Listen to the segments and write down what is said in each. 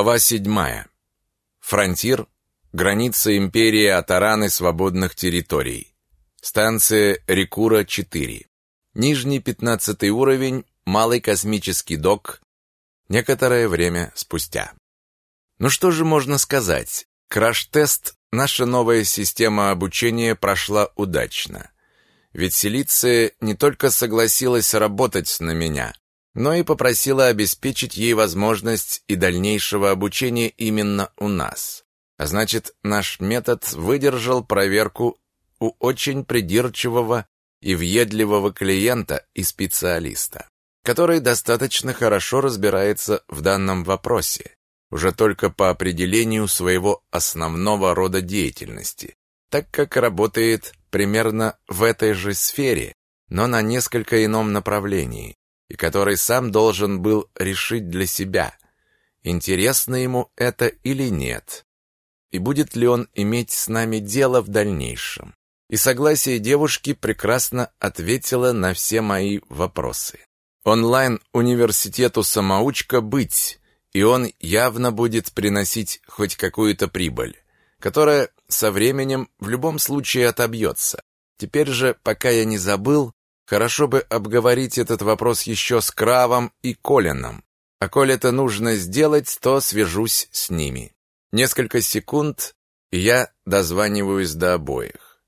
Глава седьмая. Фронтир. Граница империи Атараны свободных территорий. Станция Рекура-4. Нижний пятнадцатый уровень, малый космический док. Некоторое время спустя. Ну что же можно сказать? Краш-тест, наша новая система обучения прошла удачно. Ведь Селиция не только согласилась работать на меня, но и попросила обеспечить ей возможность и дальнейшего обучения именно у нас. А значит, наш метод выдержал проверку у очень придирчивого и въедливого клиента и специалиста, который достаточно хорошо разбирается в данном вопросе, уже только по определению своего основного рода деятельности, так как работает примерно в этой же сфере, но на несколько ином направлении, и который сам должен был решить для себя, интересно ему это или нет, и будет ли он иметь с нами дело в дальнейшем. И согласие девушки прекрасно ответило на все мои вопросы. Онлайн университету самоучка быть, и он явно будет приносить хоть какую-то прибыль, которая со временем в любом случае отобьется. Теперь же, пока я не забыл, Хорошо бы обговорить этот вопрос еще с Кравом и Колином. А коль это нужно сделать, то свяжусь с ними. Несколько секунд, и я дозваниваюсь до обоих.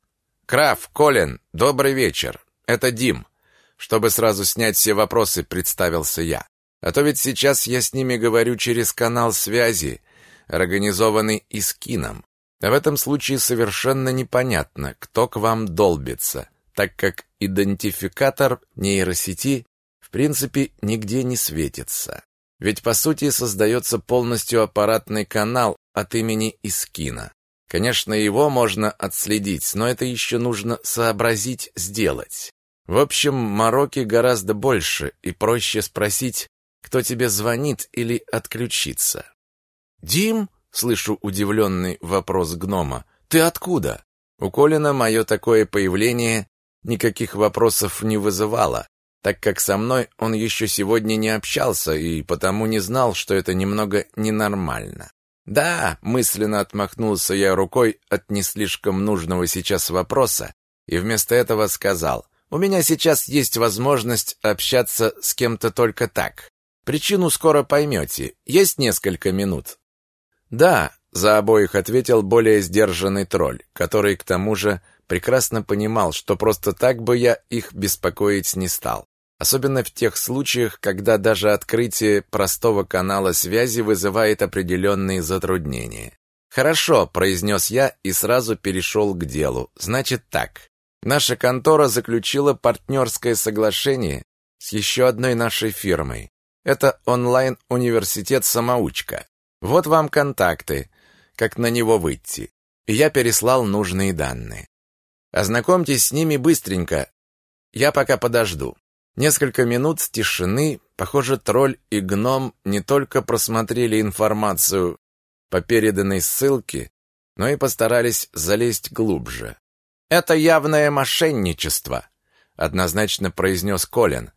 Крав, Колин, добрый вечер. Это Дим. Чтобы сразу снять все вопросы, представился я. А то ведь сейчас я с ними говорю через канал связи, организованный Искином. А в этом случае совершенно непонятно, кто к вам долбится так как идентификатор нейросети в принципе нигде не светится. Ведь по сути создается полностью аппаратный канал от имени Искина. Конечно, его можно отследить, но это еще нужно сообразить сделать. В общем, мороки гораздо больше, и проще спросить, кто тебе звонит или отключиться. «Дим?» — слышу удивленный вопрос гнома. «Ты откуда?» У Колина мое такое появление никаких вопросов не вызывало, так как со мной он еще сегодня не общался и потому не знал, что это немного ненормально. «Да», — мысленно отмахнулся я рукой от не слишком нужного сейчас вопроса и вместо этого сказал, «У меня сейчас есть возможность общаться с кем-то только так. Причину скоро поймете. Есть несколько минут». «Да», — за обоих ответил более сдержанный тролль, который к тому же прекрасно понимал, что просто так бы я их беспокоить не стал. Особенно в тех случаях, когда даже открытие простого канала связи вызывает определенные затруднения. «Хорошо», — произнес я и сразу перешел к делу. «Значит так. Наша контора заключила партнерское соглашение с еще одной нашей фирмой. Это онлайн-университет «Самоучка». Вот вам контакты, как на него выйти. И я переслал нужные данные. Ознакомьтесь с ними быстренько. Я пока подожду. Несколько минут тишины. Похоже, тролль и гном не только просмотрели информацию по переданной ссылке, но и постарались залезть глубже. «Это явное мошенничество», — однозначно произнес Колин.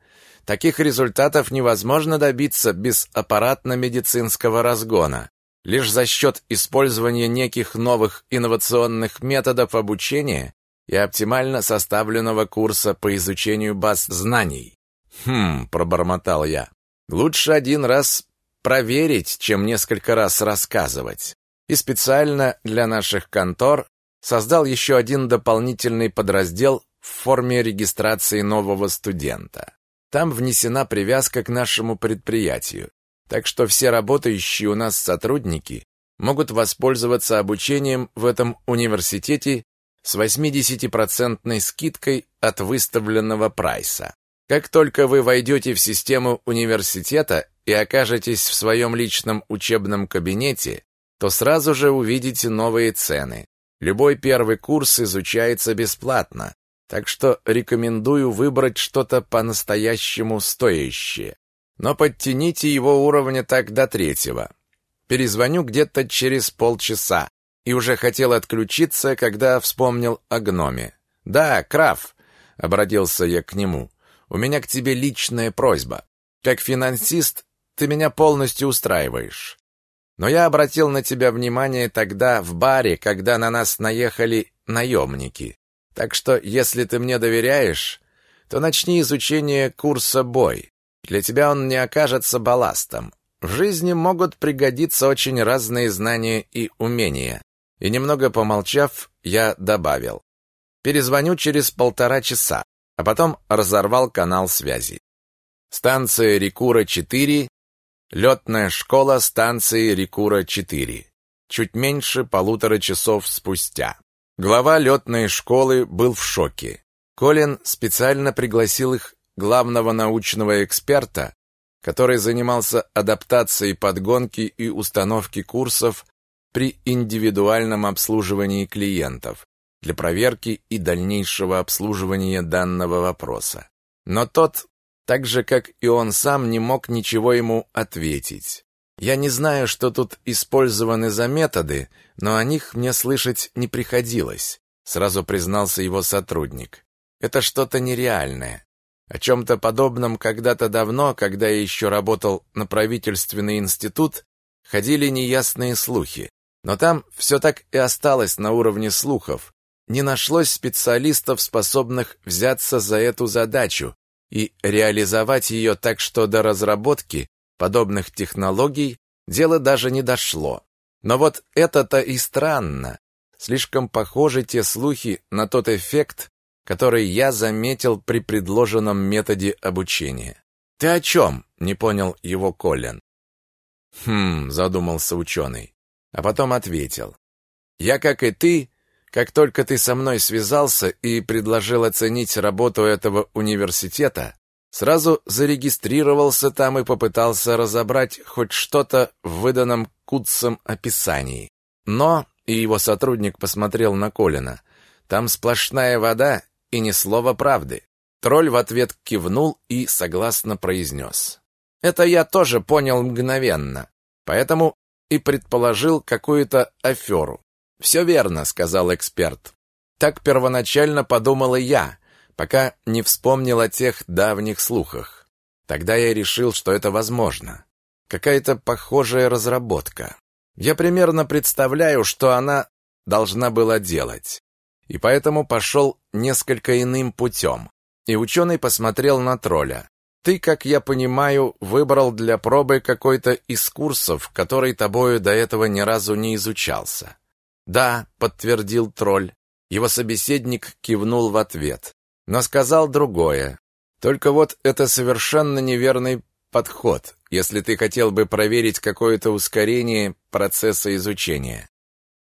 «Таких результатов невозможно добиться без аппаратно-медицинского разгона. Лишь за счет использования неких новых инновационных методов обучения и оптимально составленного курса по изучению баз знаний. Хм, пробормотал я. Лучше один раз проверить, чем несколько раз рассказывать. И специально для наших контор создал еще один дополнительный подраздел в форме регистрации нового студента. Там внесена привязка к нашему предприятию. Так что все работающие у нас сотрудники могут воспользоваться обучением в этом университете с 80% скидкой от выставленного прайса. Как только вы войдете в систему университета и окажетесь в своем личном учебном кабинете, то сразу же увидите новые цены. Любой первый курс изучается бесплатно, так что рекомендую выбрать что-то по-настоящему стоящее. Но подтяните его уровня так до третьего. Перезвоню где-то через полчаса, и уже хотел отключиться, когда вспомнил о гноме. «Да, Краф», — обратился я к нему, — «у меня к тебе личная просьба. Как финансист ты меня полностью устраиваешь. Но я обратил на тебя внимание тогда в баре, когда на нас наехали наемники. Так что, если ты мне доверяешь, то начни изучение курса бой. Для тебя он не окажется балластом. В жизни могут пригодиться очень разные знания и умения. И немного помолчав, я добавил. Перезвоню через полтора часа, а потом разорвал канал связи. Станция Рикура-4, летная школа станции Рикура-4. Чуть меньше полутора часов спустя. Глава летной школы был в шоке. Колин специально пригласил их главного научного эксперта, который занимался адаптацией подгонки и установки курсов при индивидуальном обслуживании клиентов для проверки и дальнейшего обслуживания данного вопроса. Но тот, так же как и он сам, не мог ничего ему ответить. Я не знаю, что тут использованы за методы, но о них мне слышать не приходилось, сразу признался его сотрудник. Это что-то нереальное. О чем-то подобном когда-то давно, когда я еще работал на правительственный институт, ходили неясные слухи. Но там все так и осталось на уровне слухов. Не нашлось специалистов, способных взяться за эту задачу и реализовать ее так, что до разработки подобных технологий дело даже не дошло. Но вот это-то и странно. Слишком похожи те слухи на тот эффект, который я заметил при предложенном методе обучения. «Ты о чем?» — не понял его Колин. «Хм», — задумался ученый, а потом ответил. «Я, как и ты, как только ты со мной связался и предложил оценить работу этого университета, сразу зарегистрировался там и попытался разобрать хоть что-то в выданном Кутцем описании. Но, и его сотрудник посмотрел на Колина, там сплошная вода и ни слова правды. Тролль в ответ кивнул и согласно произнес. Это я тоже понял мгновенно, поэтому и предположил какую-то аферу. «Все верно», — сказал эксперт. Так первоначально подумал и я, пока не вспомнил о тех давних слухах. Тогда я решил, что это возможно. Какая-то похожая разработка. Я примерно представляю, что она должна была делать и поэтому пошел несколько иным путем. И ученый посмотрел на тролля. Ты, как я понимаю, выбрал для пробы какой-то из курсов, который тобою до этого ни разу не изучался. Да, подтвердил тролль. Его собеседник кивнул в ответ, но сказал другое. Только вот это совершенно неверный подход, если ты хотел бы проверить какое-то ускорение процесса изучения.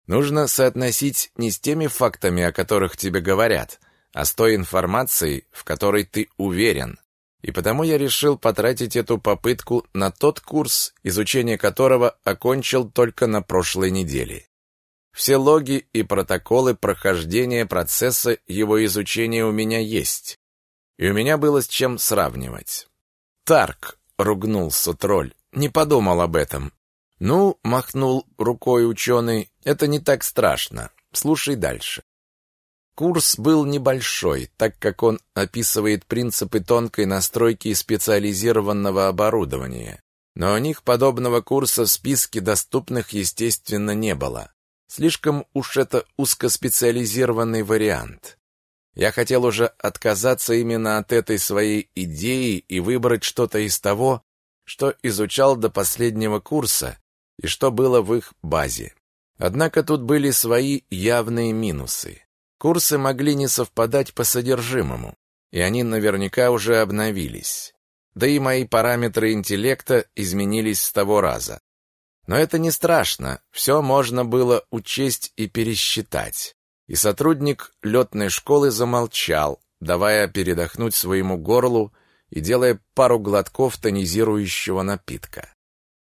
Нужно соотносить не с теми фактами, о которых тебе говорят, а с той информацией, в которой ты уверен. И потому я решил потратить эту попытку на тот курс, изучение которого окончил только на прошлой неделе. Все логи и протоколы прохождения процесса его изучения у меня есть. И у меня было с чем сравнивать. «Тарк!» — ругнулся тролль. «Не подумал об этом. «Ну», — махнул рукой ученый, — «это не так страшно. Слушай дальше». Курс был небольшой, так как он описывает принципы тонкой настройки специализированного оборудования. Но у них подобного курса в списке доступных, естественно, не было. Слишком уж это узкоспециализированный вариант. Я хотел уже отказаться именно от этой своей идеи и выбрать что-то из того, что изучал до последнего курса и что было в их базе. Однако тут были свои явные минусы. Курсы могли не совпадать по содержимому, и они наверняка уже обновились. Да и мои параметры интеллекта изменились с того раза. Но это не страшно, все можно было учесть и пересчитать. И сотрудник летной школы замолчал, давая передохнуть своему горлу и делая пару глотков тонизирующего напитка.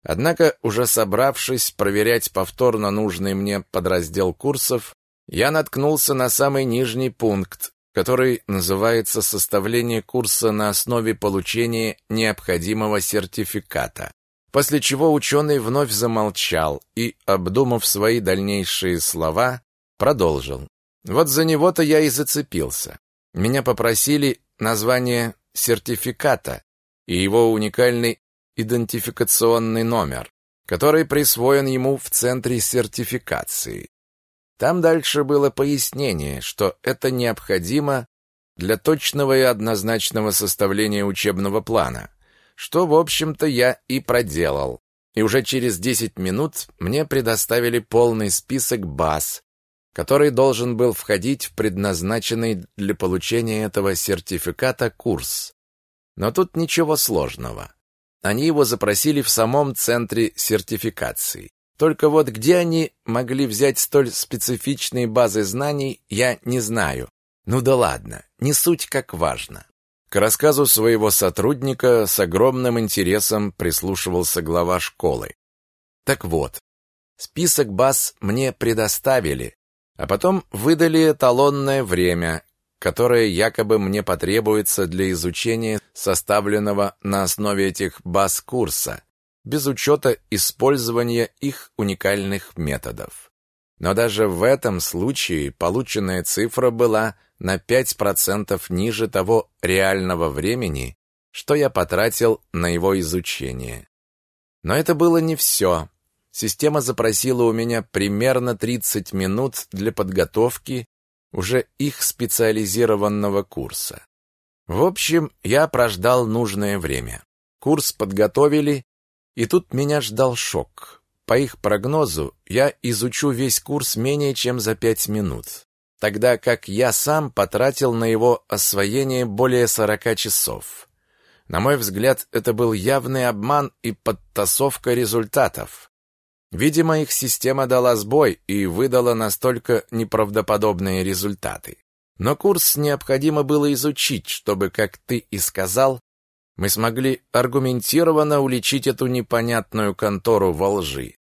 Однако, уже собравшись проверять повторно нужный мне подраздел курсов, я наткнулся на самый нижний пункт, который называется «Составление курса на основе получения необходимого сертификата». После чего ученый вновь замолчал и, обдумав свои дальнейшие слова, продолжил. Вот за него-то я и зацепился. Меня попросили название сертификата и его уникальный идентификационный номер. который присвоен ему в центре сертификации. Там дальше было пояснение, что это необходимо для точного и однозначного составления учебного плана, что, в общем-то, я и проделал. И уже через 10 минут мне предоставили полный список баз, который должен был входить в предназначенный для получения этого сертификата курс. Но тут ничего сложного. Они его запросили в самом центре сертификации. Только вот где они могли взять столь специфичные базы знаний, я не знаю. Ну да ладно, не суть как важно. К рассказу своего сотрудника с огромным интересом прислушивался глава школы. Так вот, список баз мне предоставили, а потом выдали эталонное время, которое якобы мне потребуется для изучения составленного на основе этих баз курса, без учета использования их уникальных методов. Но даже в этом случае полученная цифра была на 5% ниже того реального времени, что я потратил на его изучение. Но это было не все. Система запросила у меня примерно 30 минут для подготовки уже их специализированного курса. В общем, я прождал нужное время. Курс подготовили, и тут меня ждал шок. По их прогнозу, я изучу весь курс менее чем за пять минут, тогда как я сам потратил на его освоение более сорока часов. На мой взгляд, это был явный обман и подтасовка результатов. Видимо, их система дала сбой и выдала настолько неправдоподобные результаты. Но курс необходимо было изучить, чтобы, как ты и сказал, мы смогли аргументированно уличить эту непонятную контору во лжи.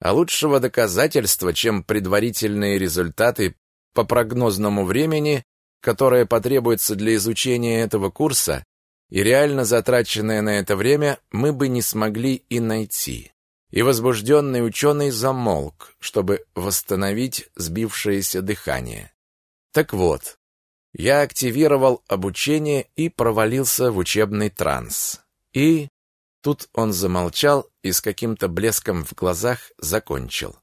А лучшего доказательства, чем предварительные результаты по прогнозному времени, которое потребуется для изучения этого курса, и реально затраченное на это время, мы бы не смогли и найти. И возбужденный ученый замолк, чтобы восстановить сбившееся дыхание. Так вот, я активировал обучение и провалился в учебный транс. И тут он замолчал и с каким-то блеском в глазах закончил.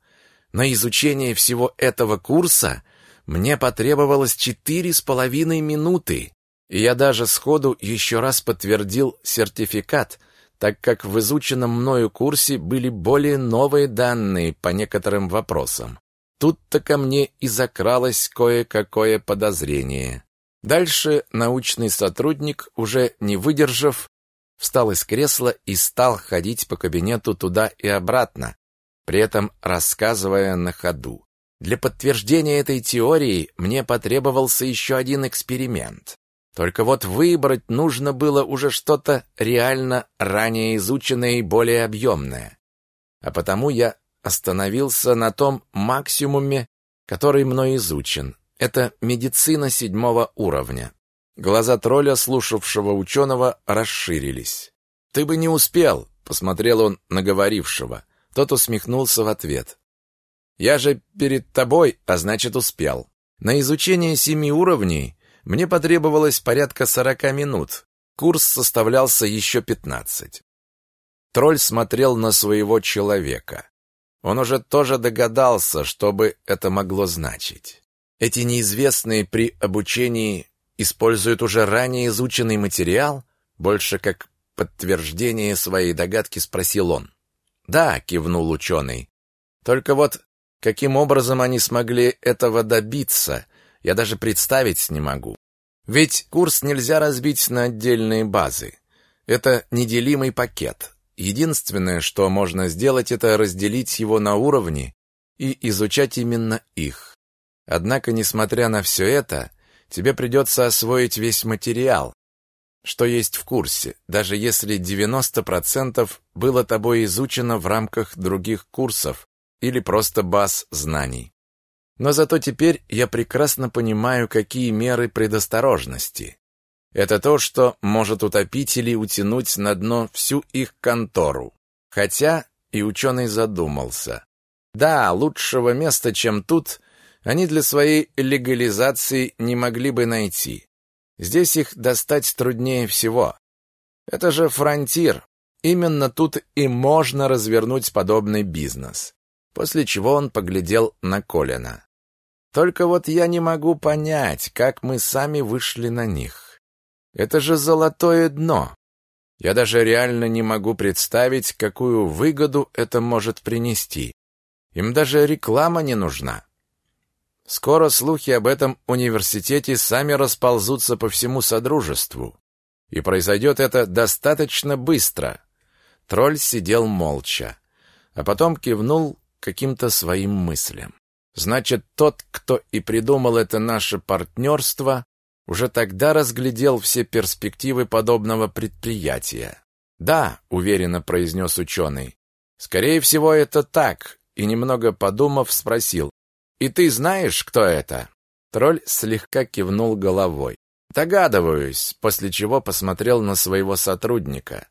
На изучение всего этого курса мне потребовалось четыре с половиной минуты, и я даже сходу еще раз подтвердил сертификат, так как в изученном мною курсе были более новые данные по некоторым вопросам. Тут-то ко мне и закралось кое-какое подозрение. Дальше научный сотрудник, уже не выдержав, встал из кресла и стал ходить по кабинету туда и обратно, при этом рассказывая на ходу. Для подтверждения этой теории мне потребовался еще один эксперимент. Только вот выбрать нужно было уже что-то реально ранее изученное и более объемное. А потому я остановился на том максимуме, который мной изучен. Это медицина седьмого уровня. Глаза тролля, слушавшего ученого, расширились. «Ты бы не успел», — посмотрел он на говорившего. Тот усмехнулся в ответ. «Я же перед тобой, а значит, успел. На изучение семи уровней мне потребовалось порядка сорока минут. Курс составлялся еще пятнадцать. Тролль смотрел на своего человека. Он уже тоже догадался, что бы это могло значить. Эти неизвестные при обучении используют уже ранее изученный материал, больше как подтверждение своей догадки спросил он. Да, кивнул ученый. Только вот каким образом они смогли этого добиться, я даже представить не могу. Ведь курс нельзя разбить на отдельные базы. Это неделимый пакет. Единственное, что можно сделать, это разделить его на уровни и изучать именно их. Однако, несмотря на все это, тебе придется освоить весь материал, что есть в курсе, даже если 90% было тобой изучено в рамках других курсов или просто баз знаний. Но зато теперь я прекрасно понимаю, какие меры предосторожности. Это то, что может утопить или утянуть на дно всю их контору. Хотя и ученый задумался. Да, лучшего места, чем тут, они для своей легализации не могли бы найти. Здесь их достать труднее всего. Это же фронтир, именно тут и можно развернуть подобный бизнес. После чего он поглядел на Колина. Только вот я не могу понять, как мы сами вышли на них. Это же золотое дно. Я даже реально не могу представить, какую выгоду это может принести. Им даже реклама не нужна. Скоро слухи об этом университете сами расползутся по всему содружеству. И произойдет это достаточно быстро. Тролль сидел молча, а потом кивнул каким-то своим мыслям. Значит, тот, кто и придумал это наше партнерство, уже тогда разглядел все перспективы подобного предприятия. «Да», — уверенно произнес ученый, — «скорее всего, это так», и, немного подумав, спросил, «И ты знаешь, кто это?» Тролль слегка кивнул головой. «Догадываюсь», после чего посмотрел на своего сотрудника.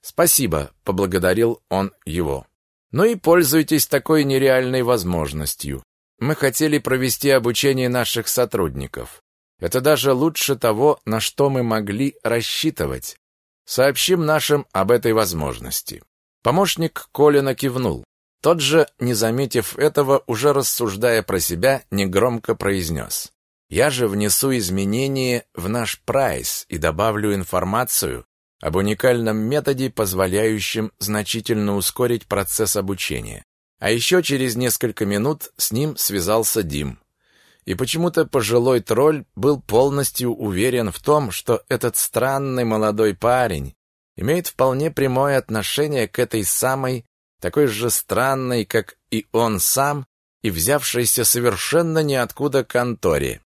«Спасибо», — поблагодарил он его. «Ну и пользуйтесь такой нереальной возможностью. Мы хотели провести обучение наших сотрудников. Это даже лучше того, на что мы могли рассчитывать. Сообщим нашим об этой возможности. Помощник Колина кивнул. Тот же, не заметив этого, уже рассуждая про себя, негромко произнес. «Я же внесу изменения в наш прайс и добавлю информацию об уникальном методе, позволяющем значительно ускорить процесс обучения. А еще через несколько минут с ним связался Дим. И почему-то пожилой тролль был полностью уверен в том, что этот странный молодой парень имеет вполне прямое отношение к этой самой, такой же странной, как и он сам, и взявшейся совершенно ниоткуда конторе.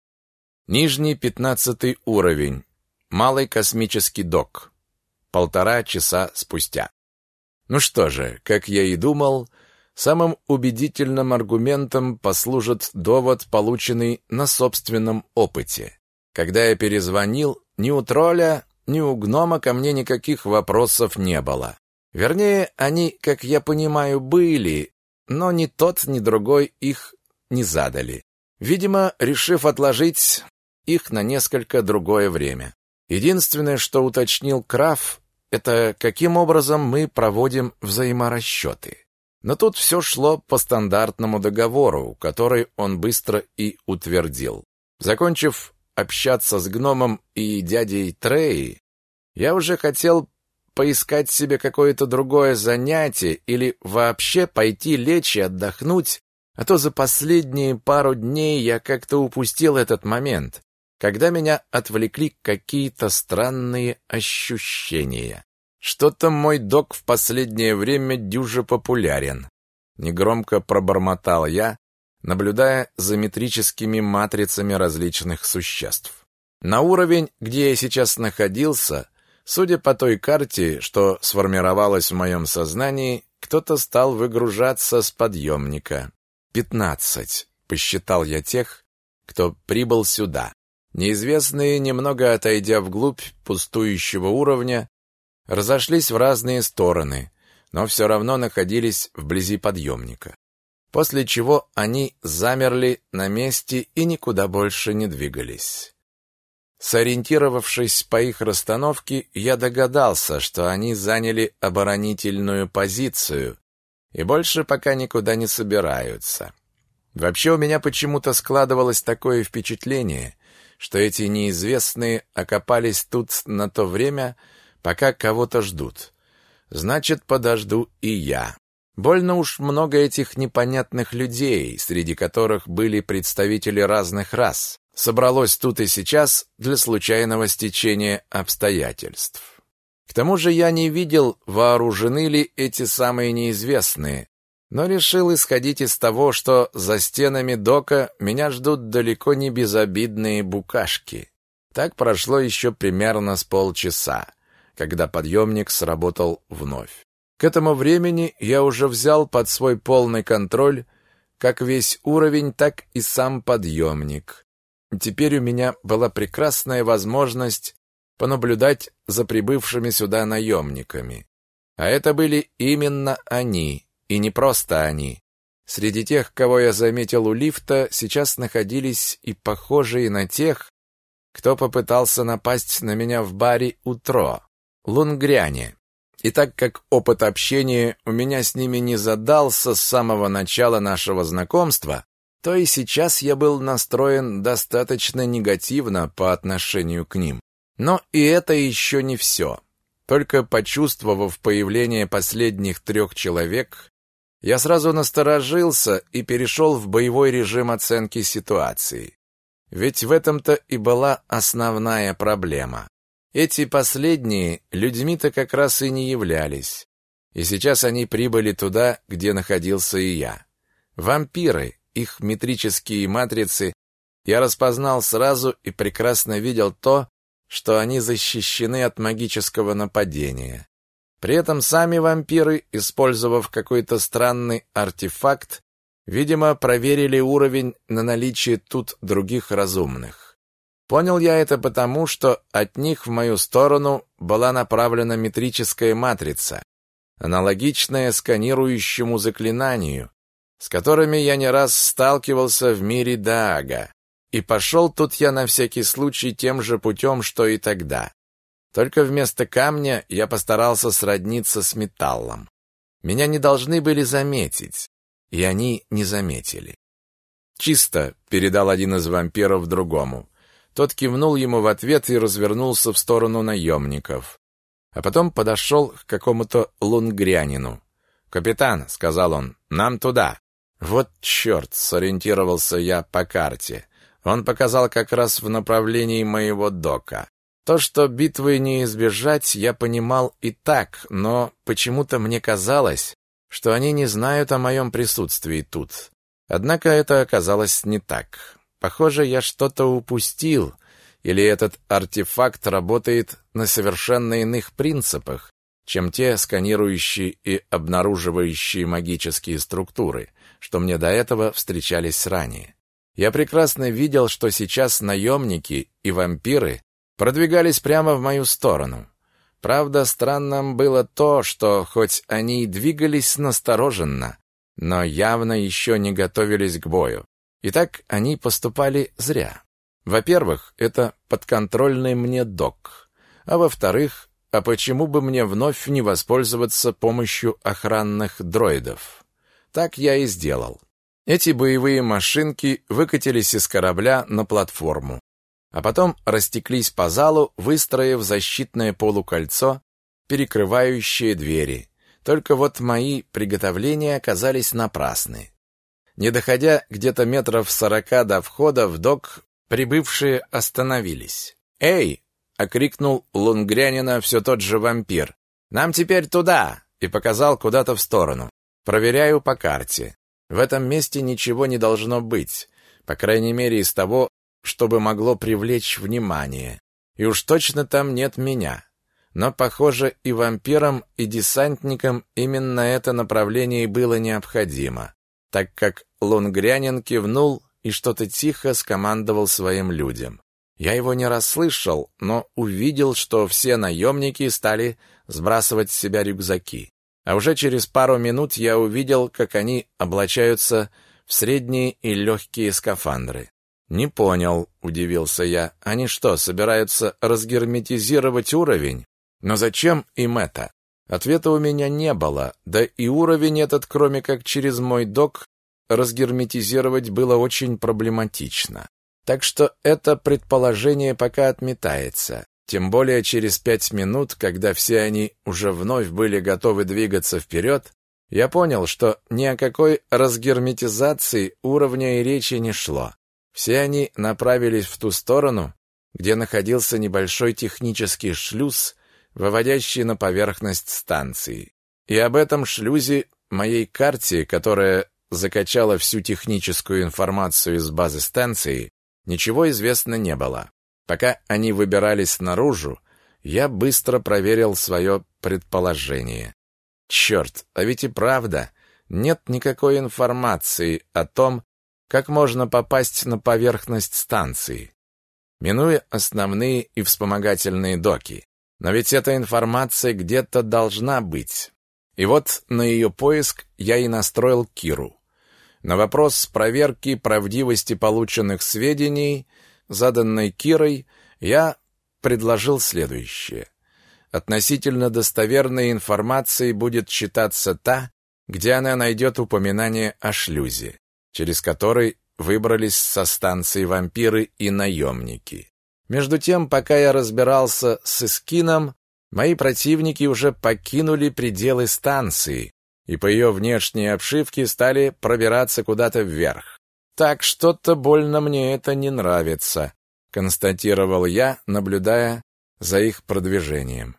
Нижний пятнадцатый уровень. Малый космический док. Полтора часа спустя. Ну что же, как я и думал, Самым убедительным аргументом послужит довод, полученный на собственном опыте. Когда я перезвонил, ни у тролля, ни у гнома ко мне никаких вопросов не было. Вернее, они, как я понимаю, были, но ни тот, ни другой их не задали. Видимо, решив отложить их на несколько другое время. Единственное, что уточнил Краф, это каким образом мы проводим взаиморасчеты. Но тут все шло по стандартному договору, который он быстро и утвердил. Закончив общаться с гномом и дядей Трей, я уже хотел поискать себе какое-то другое занятие или вообще пойти лечь и отдохнуть, а то за последние пару дней я как-то упустил этот момент, когда меня отвлекли какие-то странные ощущения. Что-то мой док в последнее время дюже популярен. Негромко пробормотал я, наблюдая за метрическими матрицами различных существ. На уровень, где я сейчас находился, судя по той карте, что сформировалась в моем сознании, кто-то стал выгружаться с подъемника. «Пятнадцать», — посчитал я тех, кто прибыл сюда. Неизвестные, немного отойдя вглубь пустующего уровня, разошлись в разные стороны, но все равно находились вблизи подъемника. После чего они замерли на месте и никуда больше не двигались. Сориентировавшись по их расстановке, я догадался, что они заняли оборонительную позицию и больше пока никуда не собираются. Вообще у меня почему-то складывалось такое впечатление, что эти неизвестные окопались тут на то время, пока кого-то ждут. Значит, подожду и я. Больно уж много этих непонятных людей, среди которых были представители разных рас, собралось тут и сейчас для случайного стечения обстоятельств. К тому же я не видел, вооружены ли эти самые неизвестные, но решил исходить из того, что за стенами дока меня ждут далеко не безобидные букашки. Так прошло еще примерно с полчаса когда подъемник сработал вновь. К этому времени я уже взял под свой полный контроль как весь уровень, так и сам подъемник. Теперь у меня была прекрасная возможность понаблюдать за прибывшими сюда наемниками. А это были именно они, и не просто они. Среди тех, кого я заметил у лифта, сейчас находились и похожие на тех, кто попытался напасть на меня в баре «Утро». Лунгряне. И так как опыт общения у меня с ними не задался с самого начала нашего знакомства, то и сейчас я был настроен достаточно негативно по отношению к ним. Но и это еще не все. Только почувствовав появление последних трех человек, я сразу насторожился и перешел в боевой режим оценки ситуации. Ведь в этом-то и была основная проблема. Эти последние людьми-то как раз и не являлись. И сейчас они прибыли туда, где находился и я. Вампиры, их метрические матрицы, я распознал сразу и прекрасно видел то, что они защищены от магического нападения. При этом сами вампиры, использовав какой-то странный артефакт, видимо, проверили уровень на наличие тут других разумных. Понял я это потому, что от них в мою сторону была направлена метрическая матрица, аналогичная сканирующему заклинанию, с которыми я не раз сталкивался в мире Даага. И пошел тут я на всякий случай тем же путем, что и тогда. Только вместо камня я постарался сродниться с металлом. Меня не должны были заметить, и они не заметили. «Чисто», — передал один из вампиров другому. Тот кивнул ему в ответ и развернулся в сторону наемников. А потом подошел к какому-то лунгрянину. «Капитан», — сказал он, — «нам туда». «Вот черт!» — сориентировался я по карте. Он показал как раз в направлении моего дока. То, что битвы не избежать, я понимал и так, но почему-то мне казалось, что они не знают о моем присутствии тут. Однако это оказалось не так. Похоже, я что-то упустил, или этот артефакт работает на совершенно иных принципах, чем те сканирующие и обнаруживающие магические структуры, что мне до этого встречались ранее. Я прекрасно видел, что сейчас наемники и вампиры продвигались прямо в мою сторону. Правда, странным было то, что хоть они и двигались настороженно, но явно еще не готовились к бою. И так они поступали зря. Во-первых, это подконтрольный мне док. А во-вторых, а почему бы мне вновь не воспользоваться помощью охранных дроидов? Так я и сделал. Эти боевые машинки выкатились из корабля на платформу а потом растеклись по залу, выстроив защитное полукольцо, перекрывающее двери. Только вот мои приготовления оказались напрасны. Не доходя где-то метров сорока до входа в док, прибывшие остановились. «Эй!» — окрикнул лунгрянина все тот же вампир. «Нам теперь туда!» — и показал куда-то в сторону. «Проверяю по карте. В этом месте ничего не должно быть, по крайней мере из того, чтобы могло привлечь внимание. И уж точно там нет меня. Но, похоже, и вампирам, и десантникам именно это направление было необходимо, так как Лунгрянин кивнул и что-то тихо скомандовал своим людям. Я его не расслышал, но увидел, что все наемники стали сбрасывать с себя рюкзаки. А уже через пару минут я увидел, как они облачаются в средние и легкие скафандры. «Не понял», — удивился я. «Они что, собираются разгерметизировать уровень? Но зачем им это?» Ответа у меня не было, да и уровень этот, кроме как через мой док, разгерметизировать было очень проблематично. Так что это предположение пока отметается. Тем более через пять минут, когда все они уже вновь были готовы двигаться вперед, я понял, что ни о какой разгерметизации уровня и речи не шло. Все они направились в ту сторону, где находился небольшой технический шлюз, выводящий на поверхность станции. И об этом шлюзе моей карте, которая закачала всю техническую информацию из базы станции, ничего известно не было. Пока они выбирались наружу, я быстро проверил свое предположение. Черт, а ведь и правда, нет никакой информации о том, как можно попасть на поверхность станции, минуя основные и вспомогательные доки. Но ведь эта информация где-то должна быть. И вот на ее поиск я и настроил Киру. На вопрос проверки правдивости полученных сведений, заданной Кирой, я предложил следующее. относительно достоверной информацией будет считаться та, где она найдет упоминание о шлюзе, через который выбрались со станции вампиры и наемники. Между тем, пока я разбирался с Искином, мои противники уже покинули пределы станции и по ее внешней обшивке стали пробираться куда-то вверх. Так что-то больно мне это не нравится, констатировал я, наблюдая за их продвижением.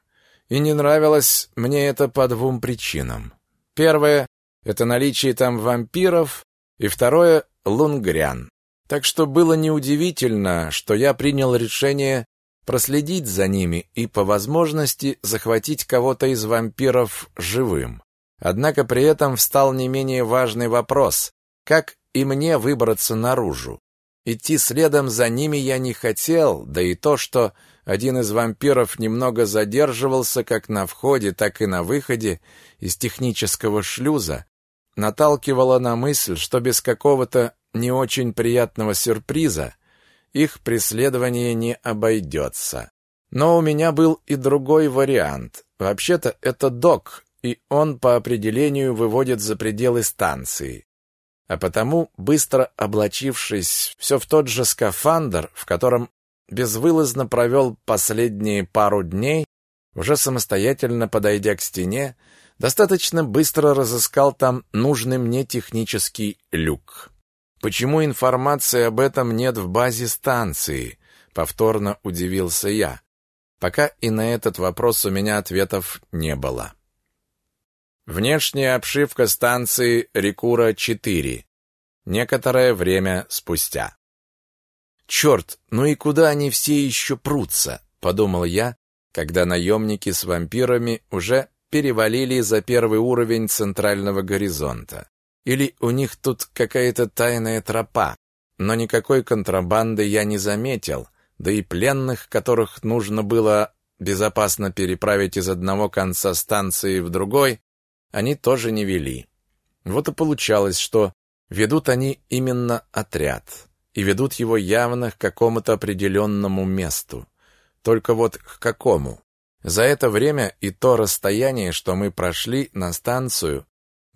И не нравилось мне это по двум причинам. Первое это наличие там вампиров, и второе лунгрян. Так что было неудивительно, что я принял решение проследить за ними и по возможности захватить кого-то из вампиров живым. Однако при этом встал не менее важный вопрос: как и мне выбраться наружу? Идти следом за ними я не хотел, да и то, что один из вампиров немного задерживался как на входе, так и на выходе из технического шлюза, наталкивало на мысль, что без какого-то не очень приятного сюрприза их преследование не обойдется. Но у меня был и другой вариант. Вообще-то это док, и он по определению выводит за пределы станции. А потому, быстро облачившись все в тот же скафандр, в котором безвылазно провел последние пару дней, уже самостоятельно подойдя к стене, достаточно быстро разыскал там нужный мне технический люк. Почему информации об этом нет в базе станции? Повторно удивился я. Пока и на этот вопрос у меня ответов не было. Внешняя обшивка станции Рекура-4. Некоторое время спустя. «Черт, ну и куда они все еще прутся?» — подумал я, когда наемники с вампирами уже перевалили за первый уровень центрального горизонта. Или у них тут какая-то тайная тропа, но никакой контрабанды я не заметил, да и пленных, которых нужно было безопасно переправить из одного конца станции в другой, они тоже не вели. Вот и получалось, что ведут они именно отряд, и ведут его явно к какому-то определенному месту. Только вот к какому? За это время и то расстояние, что мы прошли на станцию,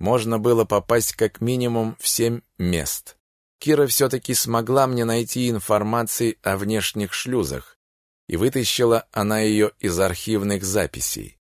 можно было попасть как минимум в семь мест. Кира все-таки смогла мне найти информации о внешних шлюзах, и вытащила она ее из архивных записей.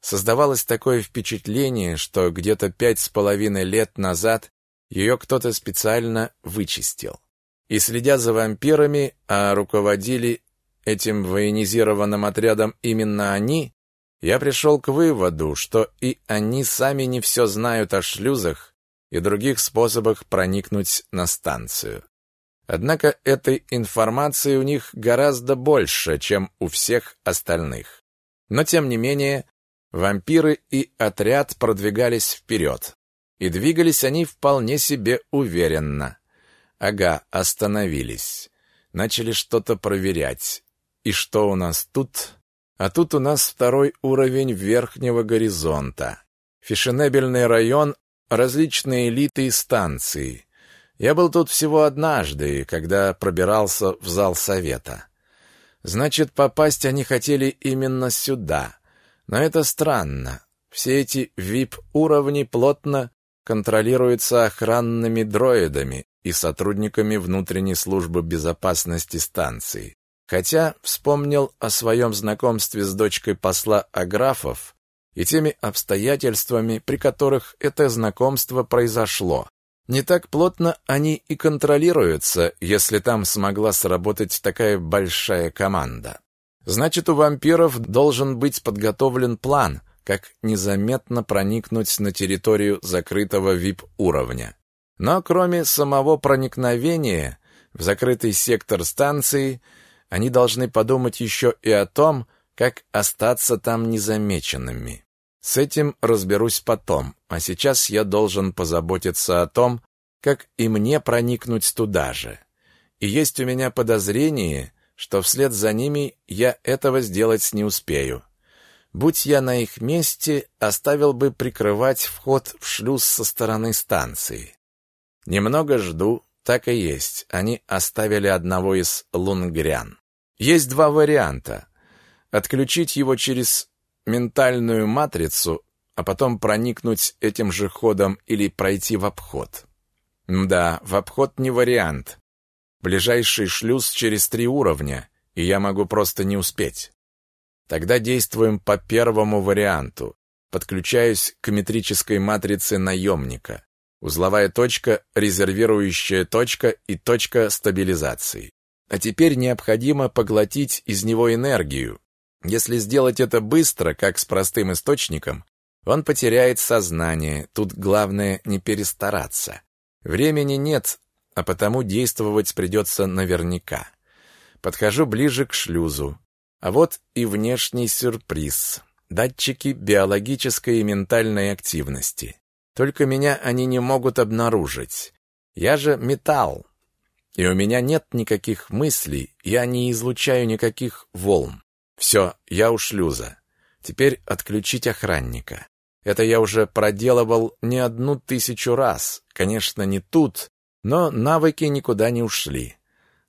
Создавалось такое впечатление, что где-то пять с половиной лет назад ее кто-то специально вычистил. И следя за вампирами, а руководили этим военизированным отрядом именно они, я пришел к выводу, что и они сами не все знают о шлюзах и других способах проникнуть на станцию. Однако этой информации у них гораздо больше, чем у всех остальных. Но тем не менее, вампиры и отряд продвигались вперед. И двигались они вполне себе уверенно. Ага, остановились. Начали что-то проверять. И что у нас тут? А тут у нас второй уровень верхнего горизонта. Фешенебельный район, различные элиты и станции. Я был тут всего однажды, когда пробирался в зал совета. Значит, попасть они хотели именно сюда. Но это странно. Все эти VIP-уровни плотно контролируются охранными дроидами и сотрудниками внутренней службы безопасности станции. Хотя вспомнил о своем знакомстве с дочкой посла Аграфов и теми обстоятельствами, при которых это знакомство произошло. Не так плотно они и контролируются, если там смогла сработать такая большая команда. Значит, у вампиров должен быть подготовлен план, как незаметно проникнуть на территорию закрытого VIP-уровня. Но кроме самого проникновения в закрытый сектор станции – они должны подумать еще и о том, как остаться там незамеченными. С этим разберусь потом, а сейчас я должен позаботиться о том, как и мне проникнуть туда же. И есть у меня подозрение, что вслед за ними я этого сделать не успею. Будь я на их месте, оставил бы прикрывать вход в шлюз со стороны станции. Немного жду, так и есть. Они оставили одного из лунгрян. Есть два варианта. Отключить его через ментальную матрицу, а потом проникнуть этим же ходом или пройти в обход. Да, в обход не вариант. Ближайший шлюз через три уровня, и я могу просто не успеть. Тогда действуем по первому варианту. Подключаюсь к метрической матрице наемника. Узловая точка, резервирующая точка и точка стабилизации. А теперь необходимо поглотить из него энергию. Если сделать это быстро, как с простым источником, он потеряет сознание. Тут главное не перестараться. Времени нет, а потому действовать придется наверняка. Подхожу ближе к шлюзу. А вот и внешний сюрприз. Датчики биологической и ментальной активности. Только меня они не могут обнаружить. Я же металл. И у меня нет никаких мыслей, я не излучаю никаких волн. Все, я у шлюза. Теперь отключить охранника. Это я уже проделывал не одну тысячу раз. Конечно, не тут, но навыки никуда не ушли.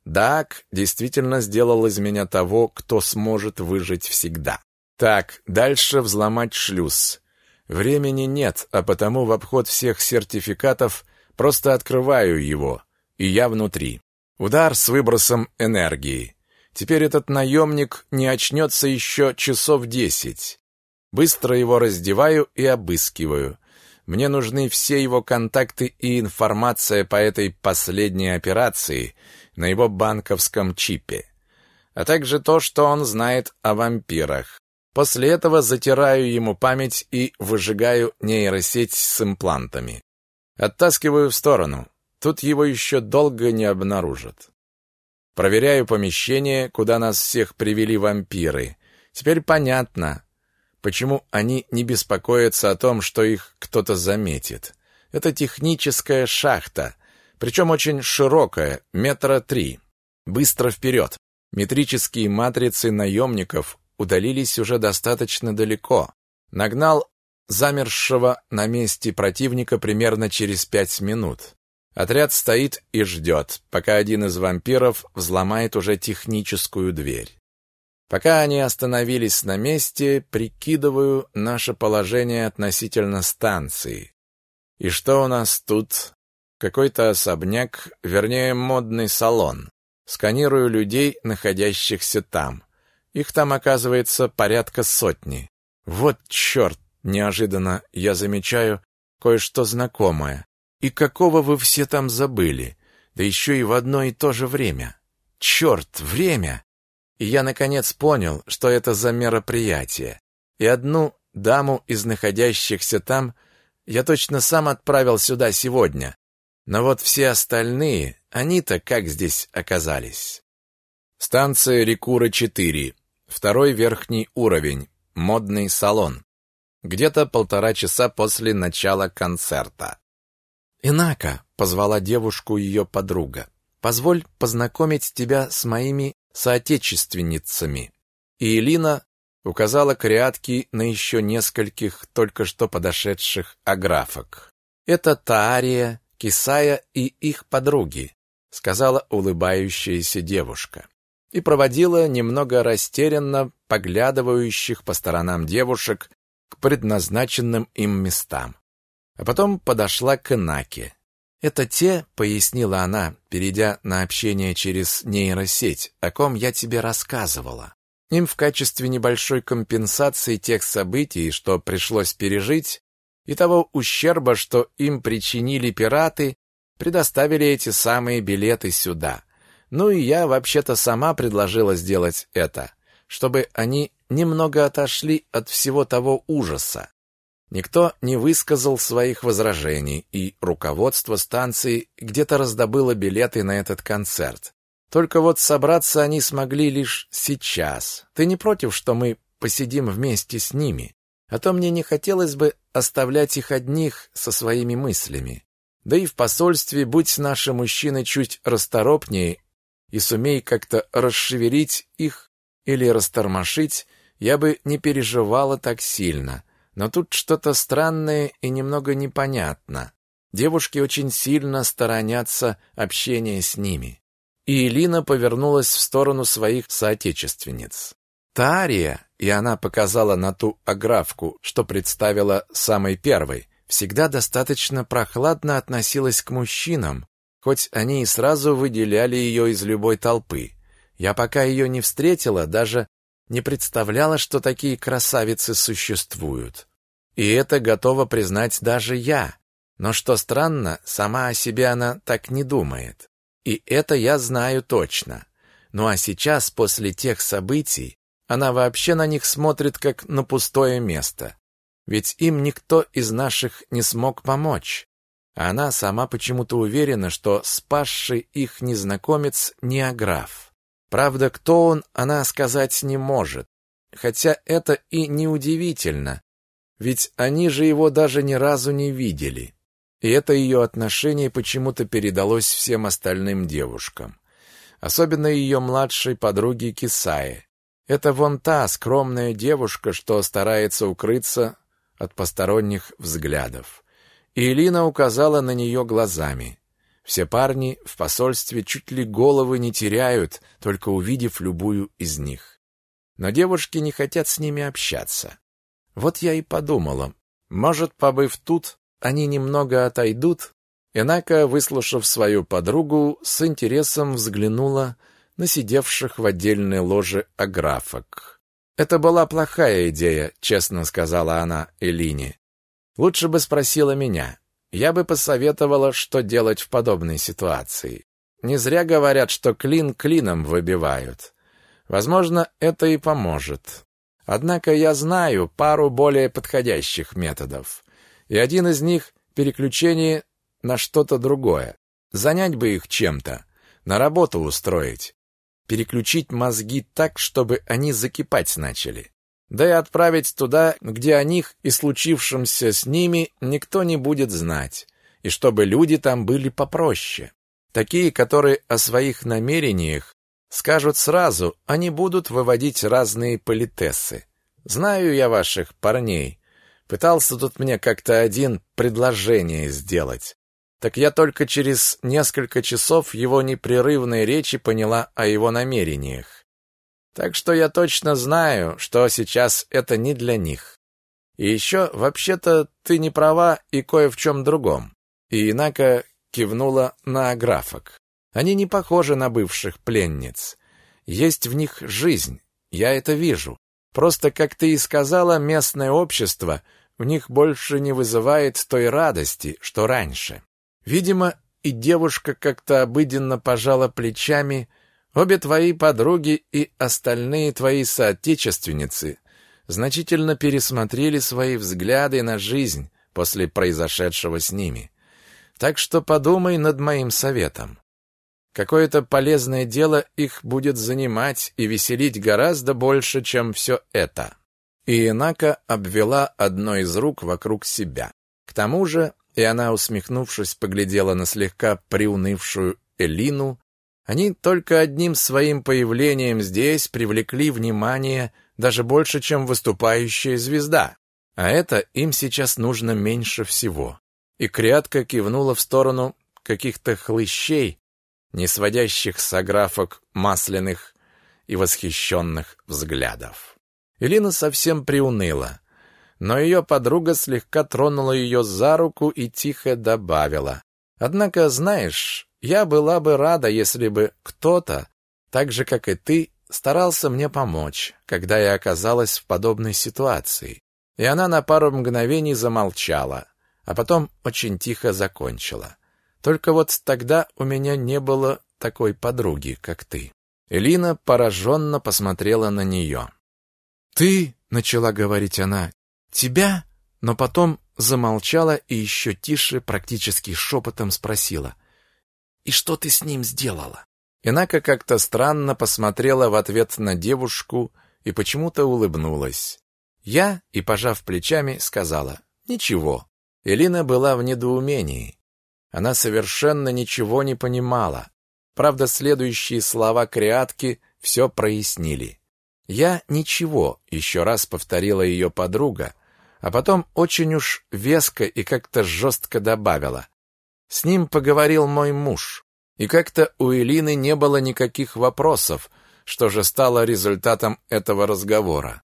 Дак действительно сделал из меня того, кто сможет выжить всегда. Так, дальше взломать шлюз. Времени нет, а потому в обход всех сертификатов просто открываю его, и я внутри. Удар с выбросом энергии. Теперь этот наемник не очнется еще часов десять. Быстро его раздеваю и обыскиваю. Мне нужны все его контакты и информация по этой последней операции на его банковском чипе, а также то, что он знает о вампирах. После этого затираю ему память и выжигаю нейросеть с имплантами. Оттаскиваю в сторону. Тут его еще долго не обнаружат. Проверяю помещение, куда нас всех привели вампиры. Теперь понятно, почему они не беспокоятся о том, что их кто-то заметит. Это техническая шахта, причем очень широкая, метра три. Быстро вперед. Метрические матрицы наемников удалились уже достаточно далеко. Нагнал замершего на месте противника примерно через пять минут. Отряд стоит и ждет, пока один из вампиров взломает уже техническую дверь. Пока они остановились на месте, прикидываю наше положение относительно станции. И что у нас тут? Какой-то особняк, вернее, модный салон. Сканирую людей, находящихся там. Их там, оказывается, порядка сотни. Вот черт! Неожиданно я замечаю кое-что знакомое. И какого вы все там забыли? Да еще и в одно и то же время. Черт, время! И я, наконец, понял, что это за мероприятие. И одну даму из находящихся там я точно сам отправил сюда сегодня. Но вот все остальные, они-то как здесь оказались? Станция Рекура-4. Второй верхний уровень. Модный салон. Где-то полтора часа после начала концерта. «Инака», — позвала девушку ее подруга, — «позволь познакомить тебя с моими соотечественницами». И Элина указала крятки на еще нескольких только что подошедших аграфок. «Это Таария, Кисая и их подруги», — сказала улыбающаяся девушка и проводила немного растерянно поглядывающих по сторонам девушек к предназначенным им местам. А потом подошла к Инаке. «Это те, — пояснила она, перейдя на общение через нейросеть, — о ком я тебе рассказывала. Им в качестве небольшой компенсации тех событий, что пришлось пережить, и того ущерба, что им причинили пираты, предоставили эти самые билеты сюда. Ну и я вообще-то сама предложила сделать это, чтобы они немного отошли от всего того ужаса. Никто не высказал своих возражений, и руководство станции где-то раздобыло билеты на этот концерт. Только вот собраться они смогли лишь сейчас. Ты не против, что мы посидим вместе с ними? А то мне не хотелось бы оставлять их одних со своими мыслями. Да и в посольстве, будь наши мужчины чуть расторопнее и сумей как-то расшевелить их или растормошить, я бы не переживала так сильно. Но тут что-то странное и немного непонятно. Девушки очень сильно сторонятся общения с ними. И Элина повернулась в сторону своих соотечественниц. Тария, и она показала на ту аграфку, что представила самой первой, всегда достаточно прохладно относилась к мужчинам, хоть они и сразу выделяли ее из любой толпы. Я пока ее не встретила, даже не представляла, что такие красавицы существуют. И это готова признать даже я. Но что странно, сама о себе она так не думает. И это я знаю точно. Ну а сейчас, после тех событий, она вообще на них смотрит как на пустое место. Ведь им никто из наших не смог помочь. Она сама почему-то уверена, что спасший их незнакомец не Аграф. Правда, кто он, она сказать не может. Хотя это и не удивительно, ведь они же его даже ни разу не видели. И это ее отношение почему-то передалось всем остальным девушкам. Особенно ее младшей подруге Кисае. Это вон та скромная девушка, что старается укрыться от посторонних взглядов. И Элина указала на нее глазами. Все парни в посольстве чуть ли головы не теряют, только увидев любую из них. Но девушки не хотят с ними общаться. Вот я и подумала, может, побыв тут, они немного отойдут? Инака, выслушав свою подругу, с интересом взглянула на сидевших в отдельной ложе аграфок. «Это была плохая идея», — честно сказала она Элине. «Лучше бы спросила меня я бы посоветовала, что делать в подобной ситуации. Не зря говорят, что клин клином выбивают. Возможно, это и поможет. Однако я знаю пару более подходящих методов. И один из них — переключение на что-то другое. Занять бы их чем-то, на работу устроить. Переключить мозги так, чтобы они закипать начали да и отправить туда, где о них и случившемся с ними никто не будет знать, и чтобы люди там были попроще. Такие, которые о своих намерениях скажут сразу, они будут выводить разные политессы. Знаю я ваших парней. Пытался тут мне как-то один предложение сделать. Так я только через несколько часов его непрерывной речи поняла о его намерениях. Так что я точно знаю, что сейчас это не для них. И еще, вообще-то, ты не права и кое в чем другом. И Инака кивнула на аграфок. Они не похожи на бывших пленниц. Есть в них жизнь, я это вижу. Просто, как ты и сказала, местное общество в них больше не вызывает той радости, что раньше. Видимо, и девушка как-то обыденно пожала плечами, Обе твои подруги и остальные твои соотечественницы значительно пересмотрели свои взгляды на жизнь после произошедшего с ними. Так что подумай над моим советом. Какое-то полезное дело их будет занимать и веселить гораздо больше, чем все это. И Инака обвела одной из рук вокруг себя. К тому же, и она, усмехнувшись, поглядела на слегка приунывшую Элину, они только одним своим появлением здесь привлекли внимание даже больше, чем выступающая звезда. А это им сейчас нужно меньше всего. И крятка кивнула в сторону каких-то хлыщей, не сводящих с аграфок масляных и восхищенных взглядов. Элина совсем приуныла, но ее подруга слегка тронула ее за руку и тихо добавила. «Однако, знаешь, я была бы рада, если бы кто-то, так же, как и ты, старался мне помочь, когда я оказалась в подобной ситуации. И она на пару мгновений замолчала, а потом очень тихо закончила. Только вот тогда у меня не было такой подруги, как ты. Элина пораженно посмотрела на нее. «Ты?» — начала говорить она. «Тебя?» Но потом замолчала и еще тише, практически шепотом спросила — и что ты с ним сделала? Инака как-то странно посмотрела в ответ на девушку и почему-то улыбнулась. Я, и пожав плечами, сказала: "Ничего". Элина была в недоумении. Она совершенно ничего не понимала. Правда, следующие слова креатки все прояснили. «Я ничего», — еще раз повторила ее подруга, а потом очень уж веско и как-то жестко добавила. С ним поговорил мой муж. И как-то у Элины не было никаких вопросов, что же стало результатом этого разговора.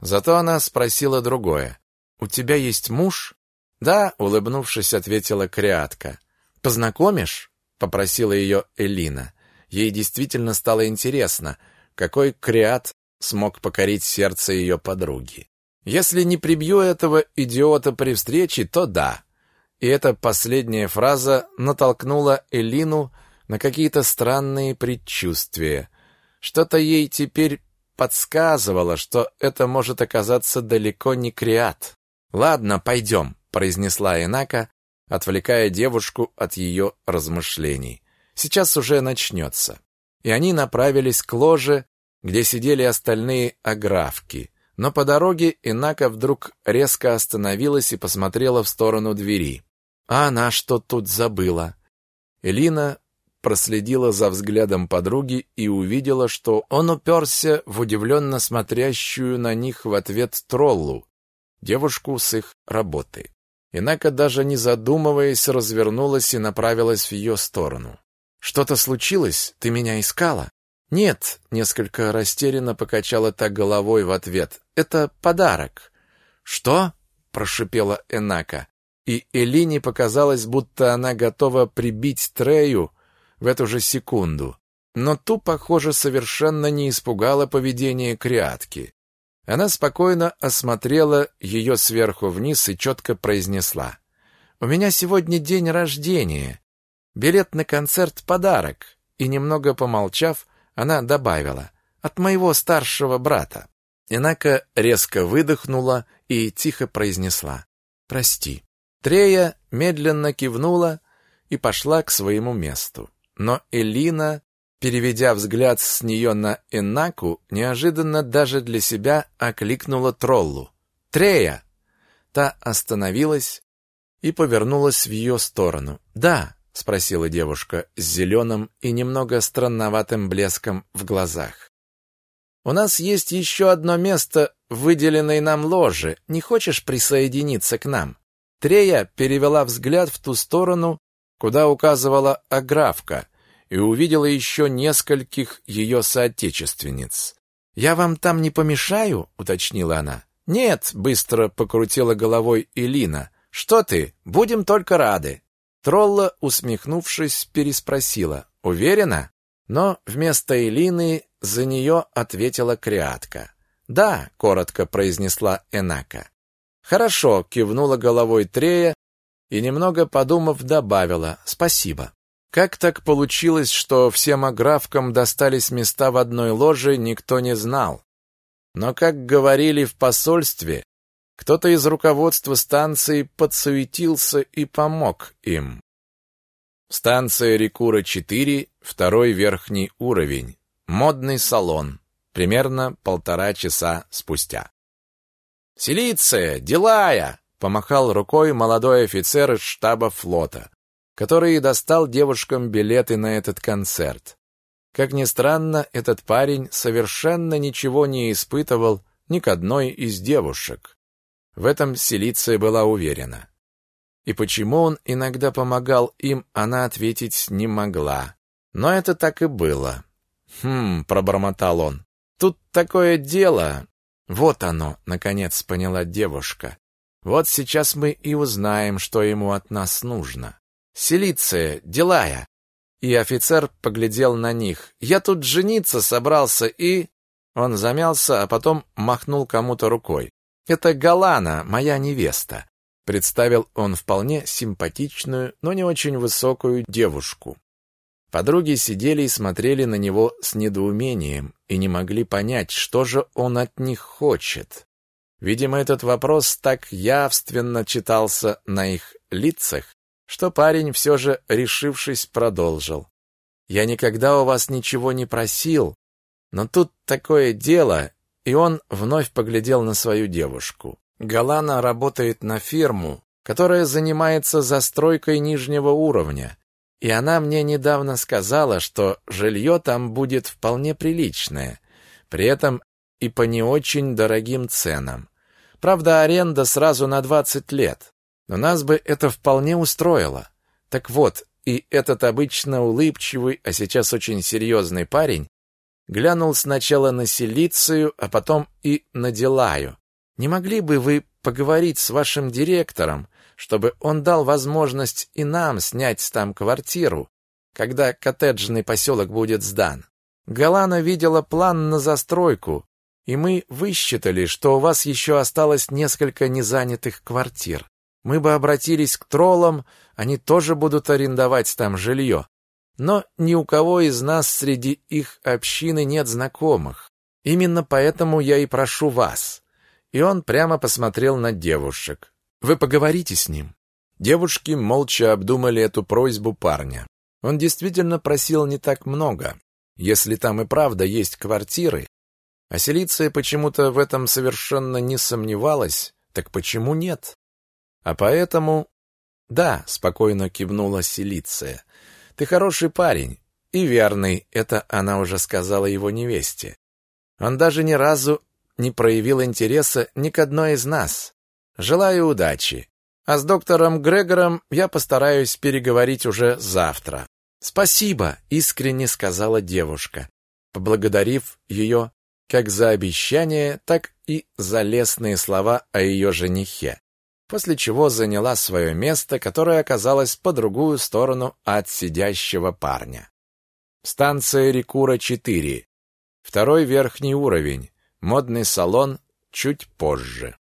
Зато она спросила другое. «У тебя есть муж?» «Да», — улыбнувшись, ответила Криатка. «Познакомишь?» — попросила ее Элина. Ей действительно стало интересно, какой Криат смог покорить сердце ее подруги. «Если не прибью этого идиота при встрече, то да». И эта последняя фраза натолкнула Элину на какие-то странные предчувствия. Что-то ей теперь подсказывало, что это может оказаться далеко не Криат. «Ладно, пойдем», — произнесла Энака, отвлекая девушку от ее размышлений. «Сейчас уже начнется». И они направились к ложе, где сидели остальные аграфки. Но по дороге Инака вдруг резко остановилась и посмотрела в сторону двери. А она что тут забыла? Элина проследила за взглядом подруги и увидела, что он уперся в удивленно смотрящую на них в ответ троллу, девушку с их работы. Инака, даже не задумываясь, развернулась и направилась в ее сторону. «Что-то случилось? Ты меня искала?» «Нет», — несколько растерянно покачала так головой в ответ. «Это подарок». «Что?» — прошипела Энака. И Элине показалось, будто она готова прибить Трею в эту же секунду. Но ту, похоже, совершенно не испугало поведение Криатки. Она спокойно осмотрела ее сверху вниз и четко произнесла. «У меня сегодня день рождения. Билет на концерт — подарок». И немного помолчав, она добавила. «От моего старшего брата». Инака резко выдохнула и тихо произнесла. «Прости». Трея медленно кивнула и пошла к своему месту. Но Элина переведя взгляд с нее на Энаку, неожиданно даже для себя окликнула троллу. «Трея!» Та остановилась и повернулась в ее сторону. «Да», — спросила девушка с зеленым и немного странноватым блеском в глазах. «У нас есть еще одно место в выделенной нам ложе. Не хочешь присоединиться к нам?» Трея перевела взгляд в ту сторону, куда указывала Аграфка — и увидела еще нескольких ее соотечественниц. «Я вам там не помешаю?» — уточнила она. «Нет», — быстро покрутила головой Элина. «Что ты? Будем только рады». Тролла, усмехнувшись, переспросила. «Уверена?» Но вместо Элины за нее ответила Криатка. «Да», — коротко произнесла Энака. «Хорошо», — кивнула головой Трея и, немного подумав, добавила «спасибо». Как так получилось, что всем аграфкам достались места в одной ложе, никто не знал. Но, как говорили в посольстве, кто-то из руководства станции подсуетился и помог им. Станция Рекура-4, второй верхний уровень. Модный салон. Примерно полтора часа спустя. «Селиция! Делая!» — помахал рукой молодой офицер из штаба флота который достал девушкам билеты на этот концерт. Как ни странно, этот парень совершенно ничего не испытывал ни к одной из девушек. В этом Селиция была уверена. И почему он иногда помогал им, она ответить не могла. Но это так и было. «Хм», — пробормотал он, — «тут такое дело». «Вот оно», — наконец поняла девушка. «Вот сейчас мы и узнаем, что ему от нас нужно». Селиция, Делая. И офицер поглядел на них. Я тут жениться собрался и... Он замялся, а потом махнул кому-то рукой. Это Галана, моя невеста. Представил он вполне симпатичную, но не очень высокую девушку. Подруги сидели и смотрели на него с недоумением и не могли понять, что же он от них хочет. Видимо, этот вопрос так явственно читался на их лицах, что парень все же, решившись, продолжил. «Я никогда у вас ничего не просил, но тут такое дело...» И он вновь поглядел на свою девушку. Галана работает на фирму, которая занимается застройкой нижнего уровня, и она мне недавно сказала, что жилье там будет вполне приличное, при этом и по не очень дорогим ценам. Правда, аренда сразу на 20 лет. Но нас бы это вполне устроило. Так вот, и этот обычно улыбчивый, а сейчас очень серьезный парень глянул сначала на Селицию, а потом и на Делаю. Не могли бы вы поговорить с вашим директором, чтобы он дал возможность и нам снять там квартиру, когда коттеджный поселок будет сдан? Галана видела план на застройку, и мы высчитали, что у вас еще осталось несколько незанятых квартир. Мы бы обратились к троллам, они тоже будут арендовать там жилье. Но ни у кого из нас среди их общины нет знакомых. Именно поэтому я и прошу вас. И он прямо посмотрел на девушек. Вы поговорите с ним. Девушки молча обдумали эту просьбу парня. Он действительно просил не так много. Если там и правда есть квартиры, а Селиция почему-то в этом совершенно не сомневалась, так почему нет? А поэтому... Да, спокойно кивнула Селиция. Ты хороший парень. И верный, это она уже сказала его невесте. Он даже ни разу не проявил интереса ни к одной из нас. Желаю удачи. А с доктором Грегором я постараюсь переговорить уже завтра. «Спасибо», — искренне сказала девушка, поблагодарив ее как за обещание, так и за лестные слова о ее женихе, после чего заняла свое место, которое оказалось по другую сторону от сидящего парня. Станция Рекура-4. Второй верхний уровень. Модный салон чуть позже.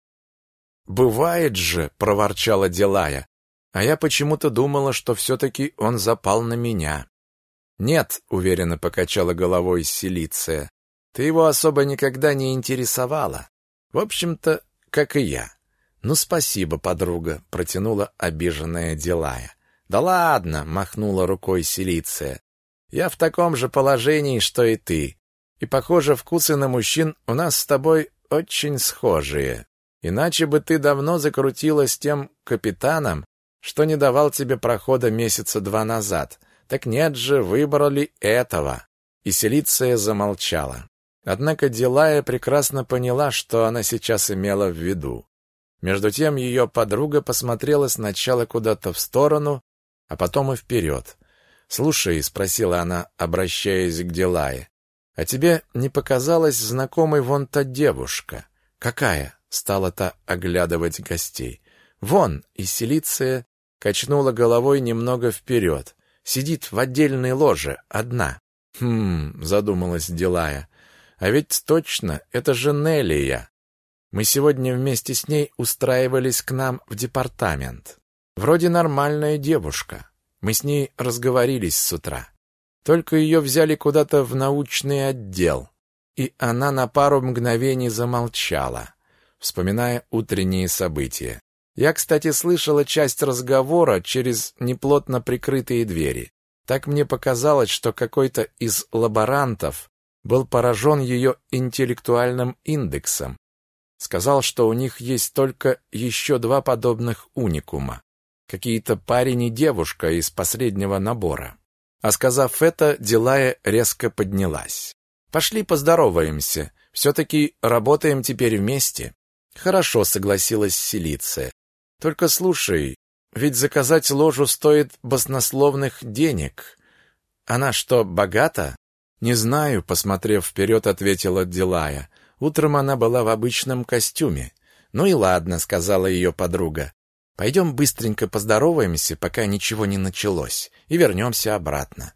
«Бывает же», — проворчала Делая, а я почему-то думала, что все-таки он запал на меня. Нет, уверенно покачала головой Селиция. Ты его особо никогда не интересовала. В общем-то, как и я. Ну, спасибо, подруга, протянула обиженная Делая. Да ладно, махнула рукой Селиция. Я в таком же положении, что и ты. И, похоже, вкусы на мужчин у нас с тобой очень схожие. Иначе бы ты давно закрутилась тем капитаном, что не давал тебе прохода месяца два назад. Так нет же, выбрали этого. И Селиция замолчала. Однако Дилая прекрасно поняла, что она сейчас имела в виду. Между тем ее подруга посмотрела сначала куда-то в сторону, а потом и вперед. «Слушай», — спросила она, обращаясь к Дилае, — «а тебе не показалась знакомой вон та девушка?» «Какая?» — стала та оглядывать гостей. «Вон!» — и Селиция качнула головой немного вперед. Сидит в отдельной ложе, одна. Хм, задумалась Дилая. А ведь точно, это же Неллия. Мы сегодня вместе с ней устраивались к нам в департамент. Вроде нормальная девушка. Мы с ней разговорились с утра. Только ее взяли куда-то в научный отдел. И она на пару мгновений замолчала, вспоминая утренние события. Я, кстати, слышала часть разговора через неплотно прикрытые двери. Так мне показалось, что какой-то из лаборантов был поражен ее интеллектуальным индексом. Сказал, что у них есть только еще два подобных уникума. Какие-то парень и девушка из последнего набора. А сказав это, Дилая резко поднялась. «Пошли поздороваемся. Все-таки работаем теперь вместе». «Хорошо», — согласилась Селиция. Только слушай, ведь заказать ложу стоит баснословных денег. Она что, богата? Не знаю, посмотрев вперед, ответила Дилая. Утром она была в обычном костюме. Ну и ладно, сказала ее подруга. Пойдем быстренько поздороваемся, пока ничего не началось, и вернемся обратно.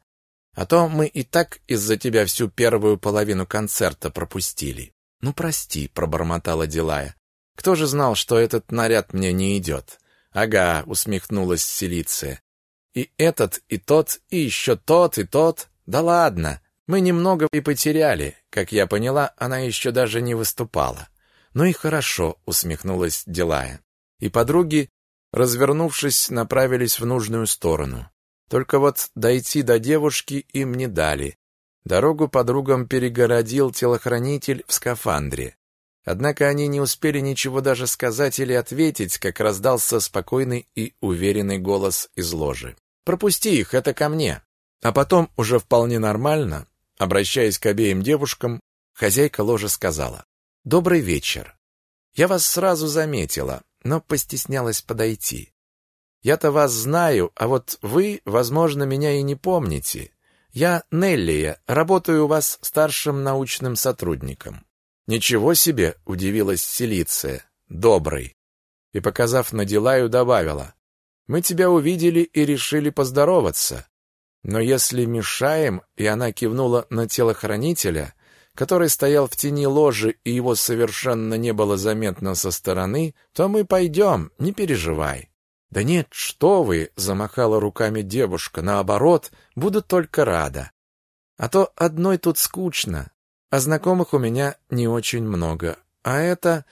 А то мы и так из-за тебя всю первую половину концерта пропустили. Ну прости, пробормотала Дилая. Кто же знал, что этот наряд мне не идет? Ага, усмехнулась Селиция. И этот, и тот, и еще тот, и тот. Да ладно, мы немного и потеряли. Как я поняла, она еще даже не выступала. Ну и хорошо, усмехнулась Делая. И подруги, развернувшись, направились в нужную сторону. Только вот дойти до девушки им не дали. Дорогу подругам перегородил телохранитель в скафандре. Однако они не успели ничего даже сказать или ответить, как раздался спокойный и уверенный голос из ложи. «Пропусти их, это ко мне!» А потом, уже вполне нормально, обращаясь к обеим девушкам, хозяйка ложи сказала. «Добрый вечер. Я вас сразу заметила, но постеснялась подойти. Я-то вас знаю, а вот вы, возможно, меня и не помните. Я Неллия, работаю у вас старшим научным сотрудником». «Ничего себе!» — удивилась Селиция. «Добрый». И, показав на Дилаю, добавила. «Мы тебя увидели и решили поздороваться. Но если мешаем, и она кивнула на телохранителя, который стоял в тени ложи, и его совершенно не было заметно со стороны, то мы пойдем, не переживай. Да нет, что вы, замахала руками девушка, наоборот, буду только рада. А то одной тут скучно, а знакомых у меня не очень много. А это...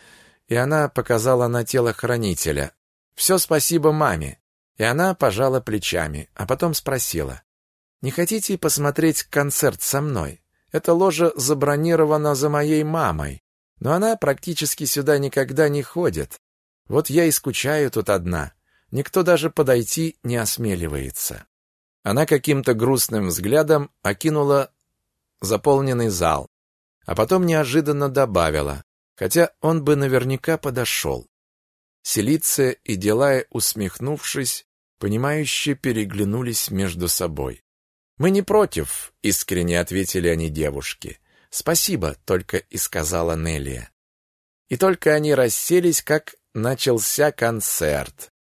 И она показала на телохранителя. Все спасибо маме. И она пожала плечами, а потом спросила. Не хотите посмотреть концерт со мной? Эта ложа забронирована за моей мамой, но она практически сюда никогда не ходит. Вот я и скучаю тут одна. Никто даже подойти не осмеливается. Она каким-то грустным взглядом окинула заполненный зал, а потом неожиданно добавила, хотя он бы наверняка подошел. Селиция и Делая, усмехнувшись, понимающе переглянулись между собой. Мы не против, искренне ответили они девушке. Спасибо, только и сказала Нелия. И только они расселись, как начался концерт.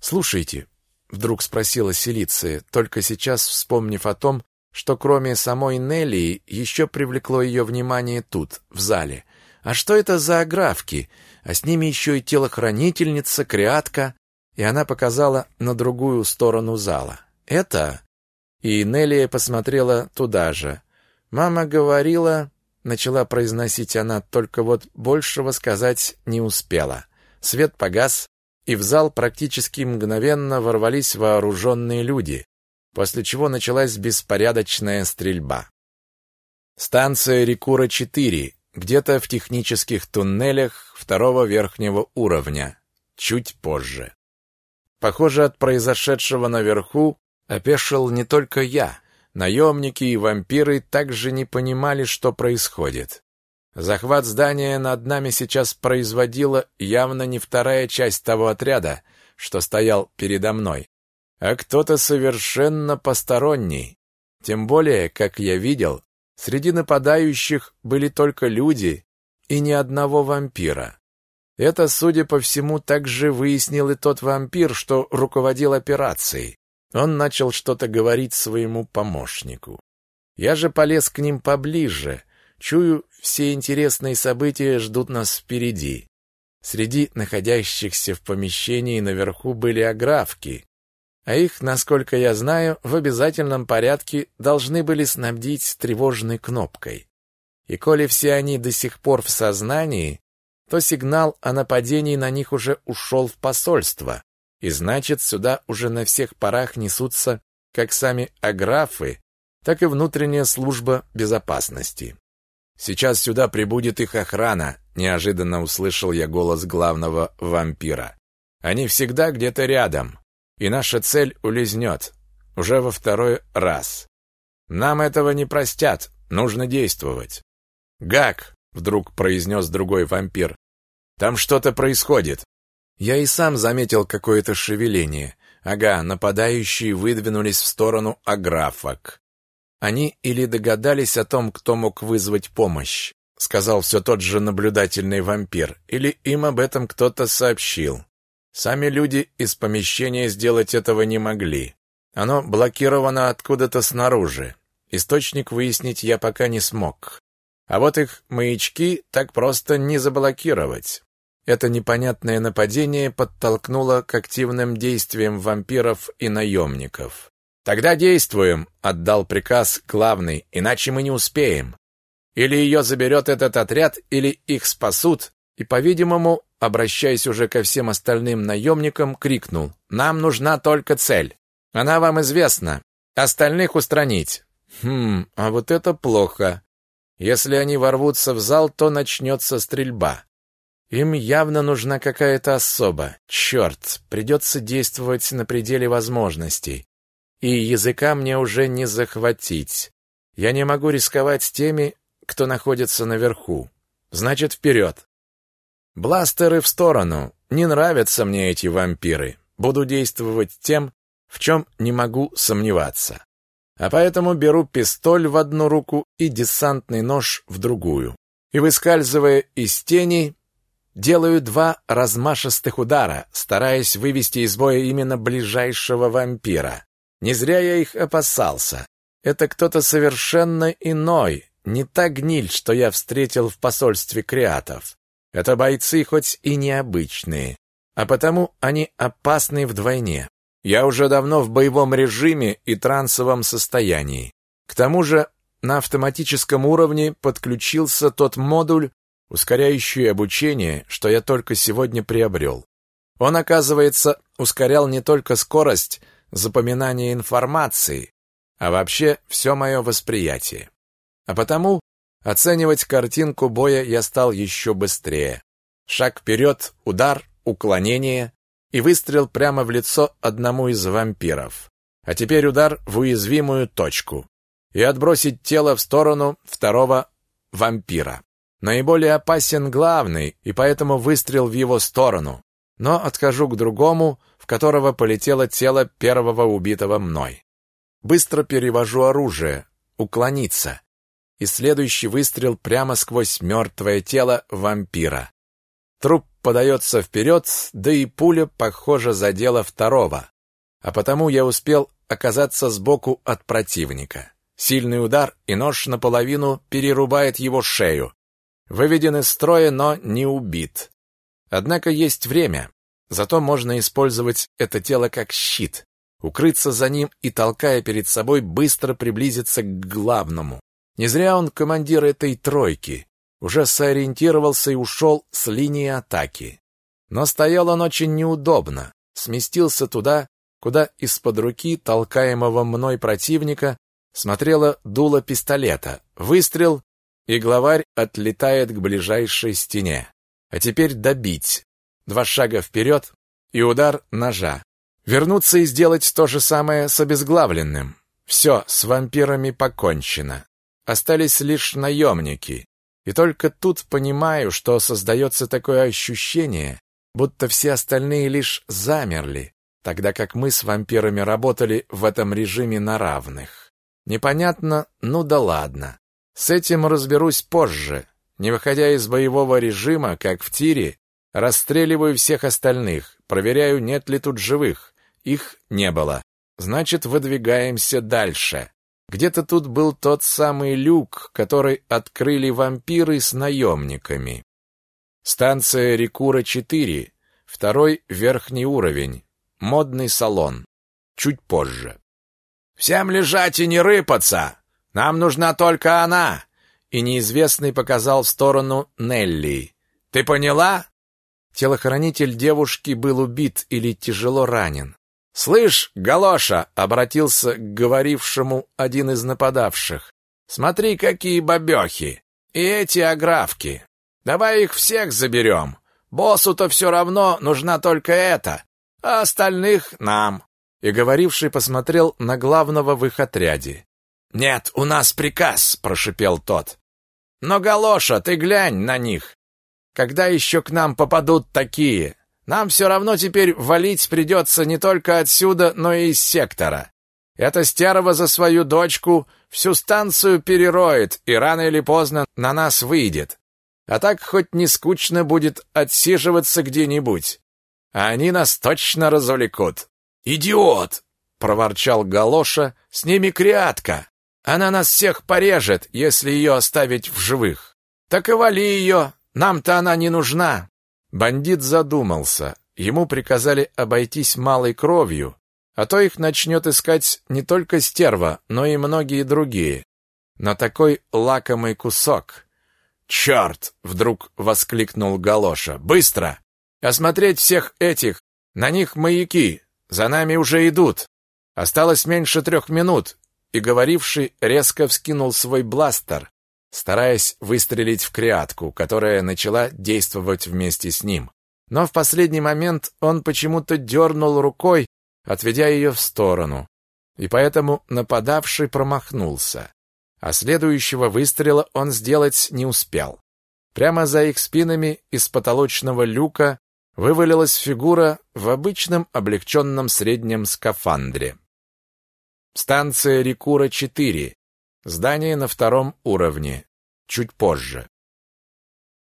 Слушайте, вдруг спросила Селиция, только сейчас вспомнив о том, что кроме самой Нелии еще привлекло ее внимание тут, в зале. А что это за аграфки? А с ними еще и телохранительница, креатка, и она показала на другую сторону зала. Это и Нелия посмотрела туда же. Мама говорила, начала произносить она, только вот большего сказать не успела. Свет погас, и в зал практически мгновенно ворвались вооруженные люди, после чего началась беспорядочная стрельба. Станция Рекура-4, где-то в технических туннелях второго верхнего уровня, чуть позже. Похоже, от произошедшего наверху Опешил не только я. Наемники и вампиры также не понимали, что происходит. Захват здания над нами сейчас производила явно не вторая часть того отряда, что стоял передо мной, а кто-то совершенно посторонний. Тем более, как я видел, среди нападающих были только люди и ни одного вампира. Это, судя по всему, также выяснил и тот вампир, что руководил операцией. Он начал что-то говорить своему помощнику. Я же полез к ним поближе. Чую, все интересные события ждут нас впереди. Среди находящихся в помещении наверху были аграфки, а их, насколько я знаю, в обязательном порядке должны были снабдить тревожной кнопкой. И коли все они до сих пор в сознании, то сигнал о нападении на них уже ушел в посольство, и значит, сюда уже на всех парах несутся как сами аграфы, так и внутренняя служба безопасности. Сейчас сюда прибудет их охрана, неожиданно услышал я голос главного вампира. Они всегда где-то рядом, и наша цель улизнет. Уже во второй раз. Нам этого не простят, нужно действовать. Гак, вдруг произнес другой вампир. Там что-то происходит. Я и сам заметил какое-то шевеление. Ага, нападающие выдвинулись в сторону аграфок. Они или догадались о том, кто мог вызвать помощь, сказал все тот же наблюдательный вампир, или им об этом кто-то сообщил. Сами люди из помещения сделать этого не могли. Оно блокировано откуда-то снаружи. Источник выяснить я пока не смог. А вот их маячки так просто не заблокировать. Это непонятное нападение подтолкнуло к активным действиям вампиров и наемников. «Тогда действуем!» — отдал приказ главный, иначе мы не успеем. Или ее заберет этот отряд, или их спасут, и, по-видимому, обращаясь уже ко всем остальным наемникам, крикнул «Нам нужна только цель. Она вам известна. Остальных устранить». Хм, а вот это плохо. Если они ворвутся в зал, то начнется стрельба. Им явно нужна какая-то особа. Черт, придется действовать на пределе возможностей. И языка мне уже не захватить. Я не могу рисковать теми, кто находится наверху. Значит, вперед. Бластеры в сторону. Не нравятся мне эти вампиры. Буду действовать тем, в чем не могу сомневаться. а поэтому беру пистоль в одну руку и десантный нож в другую. И, выскальзывая из тени, делаю два размашистых удара, стараясь вывести из боя именно ближайшего вампира. Не зря я их опасался. Это кто-то совершенно иной, не та гниль, что я встретил в посольстве креатов. Это бойцы хоть и необычные, а потому они опасны вдвойне. Я уже давно в боевом режиме и трансовом состоянии. К тому же на автоматическом уровне подключился тот модуль, ускоряющий обучение, что я только сегодня приобрел. Он, оказывается, ускорял не только скорость запоминания информации, а вообще все мое восприятие. А потому оценивать картинку боя я стал еще быстрее. Шаг вперед, удар, уклонение и выстрел прямо в лицо одному из вампиров. А теперь удар в уязвимую точку и отбросить тело в сторону второго вампира. Наиболее опасен главный, и поэтому выстрел в его сторону. Но отхожу к другому, в которого полетело тело первого убитого мной. Быстро перевожу оружие, уклониться. И следующий выстрел прямо сквозь мертвое тело вампира. Труп подается вперед, да и пуля, похоже, задела второго. А потому я успел оказаться сбоку от противника. Сильный удар, и нож наполовину перерубает его шею. Выведен из строя, но не убит. Однако есть время. Зато можно использовать это тело как щит, укрыться за ним и, толкая перед собой, быстро приблизиться к главному. Не зря он командир этой тройки. Уже сориентировался и ушел с линии атаки. Но стоял он очень неудобно. Сместился туда, куда из-под руки толкаемого мной противника смотрело дуло пистолета. Выстрел, и главарь отлетает к ближайшей стене. А теперь добить. Два шага вперед и удар ножа. Вернуться и сделать то же самое с обезглавленным. Все, с вампирами покончено. Остались лишь наемники. И только тут понимаю, что создается такое ощущение, будто все остальные лишь замерли, тогда как мы с вампирами работали в этом режиме на равных. Непонятно, ну да ладно. С этим разберусь позже. Не выходя из боевого режима, как в тире, расстреливаю всех остальных, проверяю, нет ли тут живых. Их не было. Значит, выдвигаемся дальше. Где-то тут был тот самый люк, который открыли вампиры с наемниками. Станция Рекура-4, второй верхний уровень, модный салон. Чуть позже. «Всем лежать и не рыпаться! Нам нужна только она!» И неизвестный показал в сторону Нелли. «Ты поняла?» Телохранитель девушки был убит или тяжело ранен. «Слышь, Галоша!» — обратился к говорившему один из нападавших. «Смотри, какие бабехи! И эти аграфки! Давай их всех заберем! Боссу-то все равно нужна только эта, а остальных нам!» И говоривший посмотрел на главного в их отряде. «Нет, у нас приказ», — прошипел тот. «Но, Галоша, ты глянь на них. Когда еще к нам попадут такие? Нам все равно теперь валить придется не только отсюда, но и из сектора. Эта стерва за свою дочку всю станцию перероет и рано или поздно на нас выйдет. А так хоть не скучно будет отсиживаться где-нибудь. А они нас точно развлекут». «Идиот!» — проворчал Галоша. «С ними крятка!» Она нас всех порежет, если ее оставить в живых. Так и вали ее, нам-то она не нужна. Бандит задумался. Ему приказали обойтись малой кровью, а то их начнет искать не только стерва, но и многие другие. На такой лакомый кусок. «Черт!» — вдруг воскликнул Галоша. «Быстро! Осмотреть всех этих! На них маяки! За нами уже идут! Осталось меньше трех минут, и говоривший резко вскинул свой бластер, стараясь выстрелить в крятку, которая начала действовать вместе с ним. Но в последний момент он почему-то дернул рукой, отведя ее в сторону, и поэтому нападавший промахнулся. А следующего выстрела он сделать не успел. Прямо за их спинами из потолочного люка вывалилась фигура в обычном облегченном среднем скафандре. Станция Рикура-4. Здание на втором уровне. Чуть позже.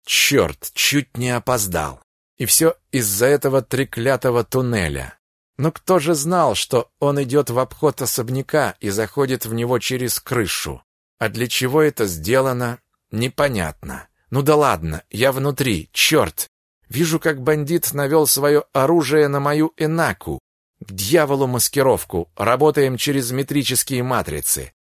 Черт, чуть не опоздал. И все из-за этого треклятого туннеля. Но кто же знал, что он идет в обход особняка и заходит в него через крышу? А для чего это сделано, непонятно. Ну да ладно, я внутри, черт. Вижу, как бандит навел свое оружие на мою Энаку. К дьяволу маскировку, работаем через метрические матрицы.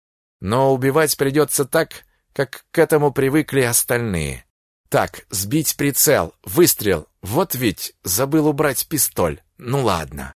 Но убивать придется так, как к этому привыкли остальные. Так, сбить прицел, выстрел. Вот ведь забыл убрать пистоль. Ну ладно.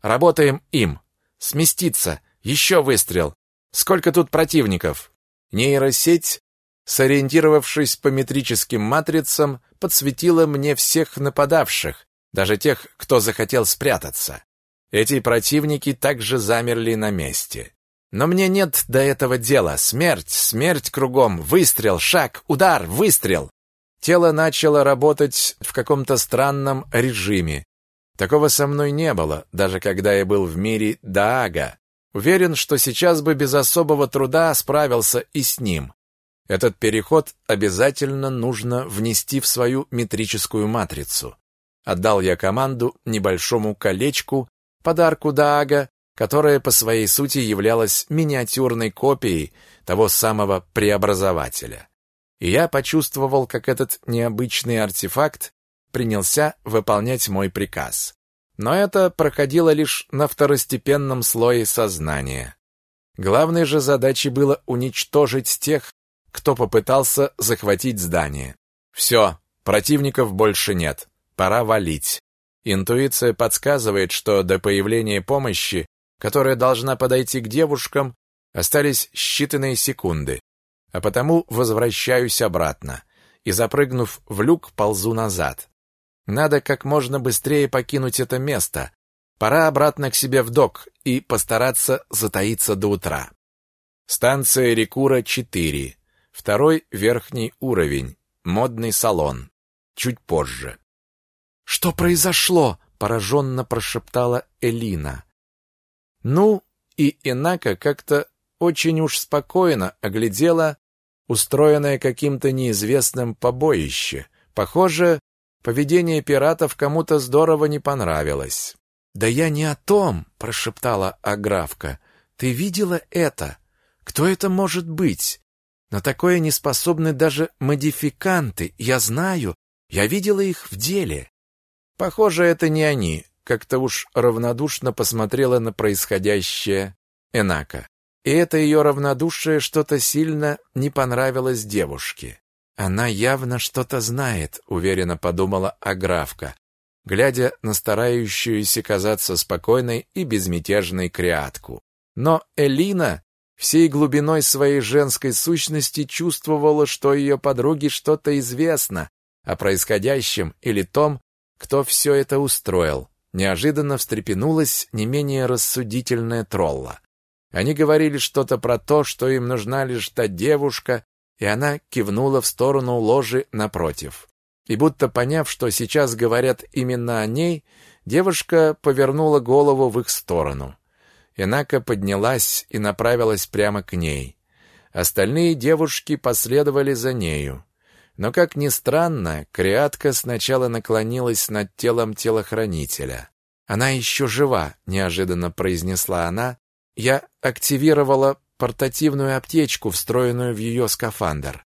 Работаем им. Сместиться. Еще выстрел. Сколько тут противников? Нейросеть, сориентировавшись по метрическим матрицам, подсветила мне всех нападавших, даже тех, кто захотел спрятаться. Эти противники также замерли на месте. Но мне нет до этого дела. Смерть, смерть кругом, выстрел, шаг, удар, выстрел. Тело начало работать в каком-то странном режиме. Такого со мной не было, даже когда я был в мире Даага. Уверен, что сейчас бы без особого труда справился и с ним. Этот переход обязательно нужно внести в свою метрическую матрицу. Отдал я команду небольшому колечку, подарку Даага, которое по своей сути являлось миниатюрной копией того самого преобразователя и я почувствовал, как этот необычный артефакт принялся выполнять мой приказ. Но это проходило лишь на второстепенном слое сознания. Главной же задачей было уничтожить тех, кто попытался захватить здание. Все, противников больше нет, пора валить. Интуиция подсказывает, что до появления помощи, которая должна подойти к девушкам, остались считанные секунды а потому возвращаюсь обратно и, запрыгнув в люк, ползу назад. Надо как можно быстрее покинуть это место. Пора обратно к себе в док и постараться затаиться до утра. Станция Рекура-4. Второй верхний уровень. Модный салон. Чуть позже. «Что произошло?» — пораженно прошептала Элина. Ну, и Инака как-то очень уж спокойно оглядела устроенное каким-то неизвестным побоище. Похоже, поведение пиратов кому-то здорово не понравилось. «Да я не о том!» — прошептала Аграфка. «Ты видела это? Кто это может быть? На такое не способны даже модификанты. Я знаю, я видела их в деле». «Похоже, это не они», — как-то уж равнодушно посмотрела на происходящее Энака. И это ее равнодушие что-то сильно не понравилось девушке. Она явно что-то знает, уверенно подумала Аграфка, глядя на старающуюся казаться спокойной и безмятежной креатку. Но Элина всей глубиной своей женской сущности чувствовала, что ее подруге что-то известно о происходящем или том, кто все это устроил. Неожиданно встрепенулась не менее рассудительная тролла. Они говорили что-то про то, что им нужна лишь та девушка, и она кивнула в сторону ложи напротив. И будто поняв, что сейчас говорят именно о ней, девушка повернула голову в их сторону. Инака поднялась и направилась прямо к ней. Остальные девушки последовали за нею. Но, как ни странно, Криатка сначала наклонилась над телом телохранителя. «Она еще жива», — неожиданно произнесла она, я активировала портативную аптечку, встроенную в ее скафандр.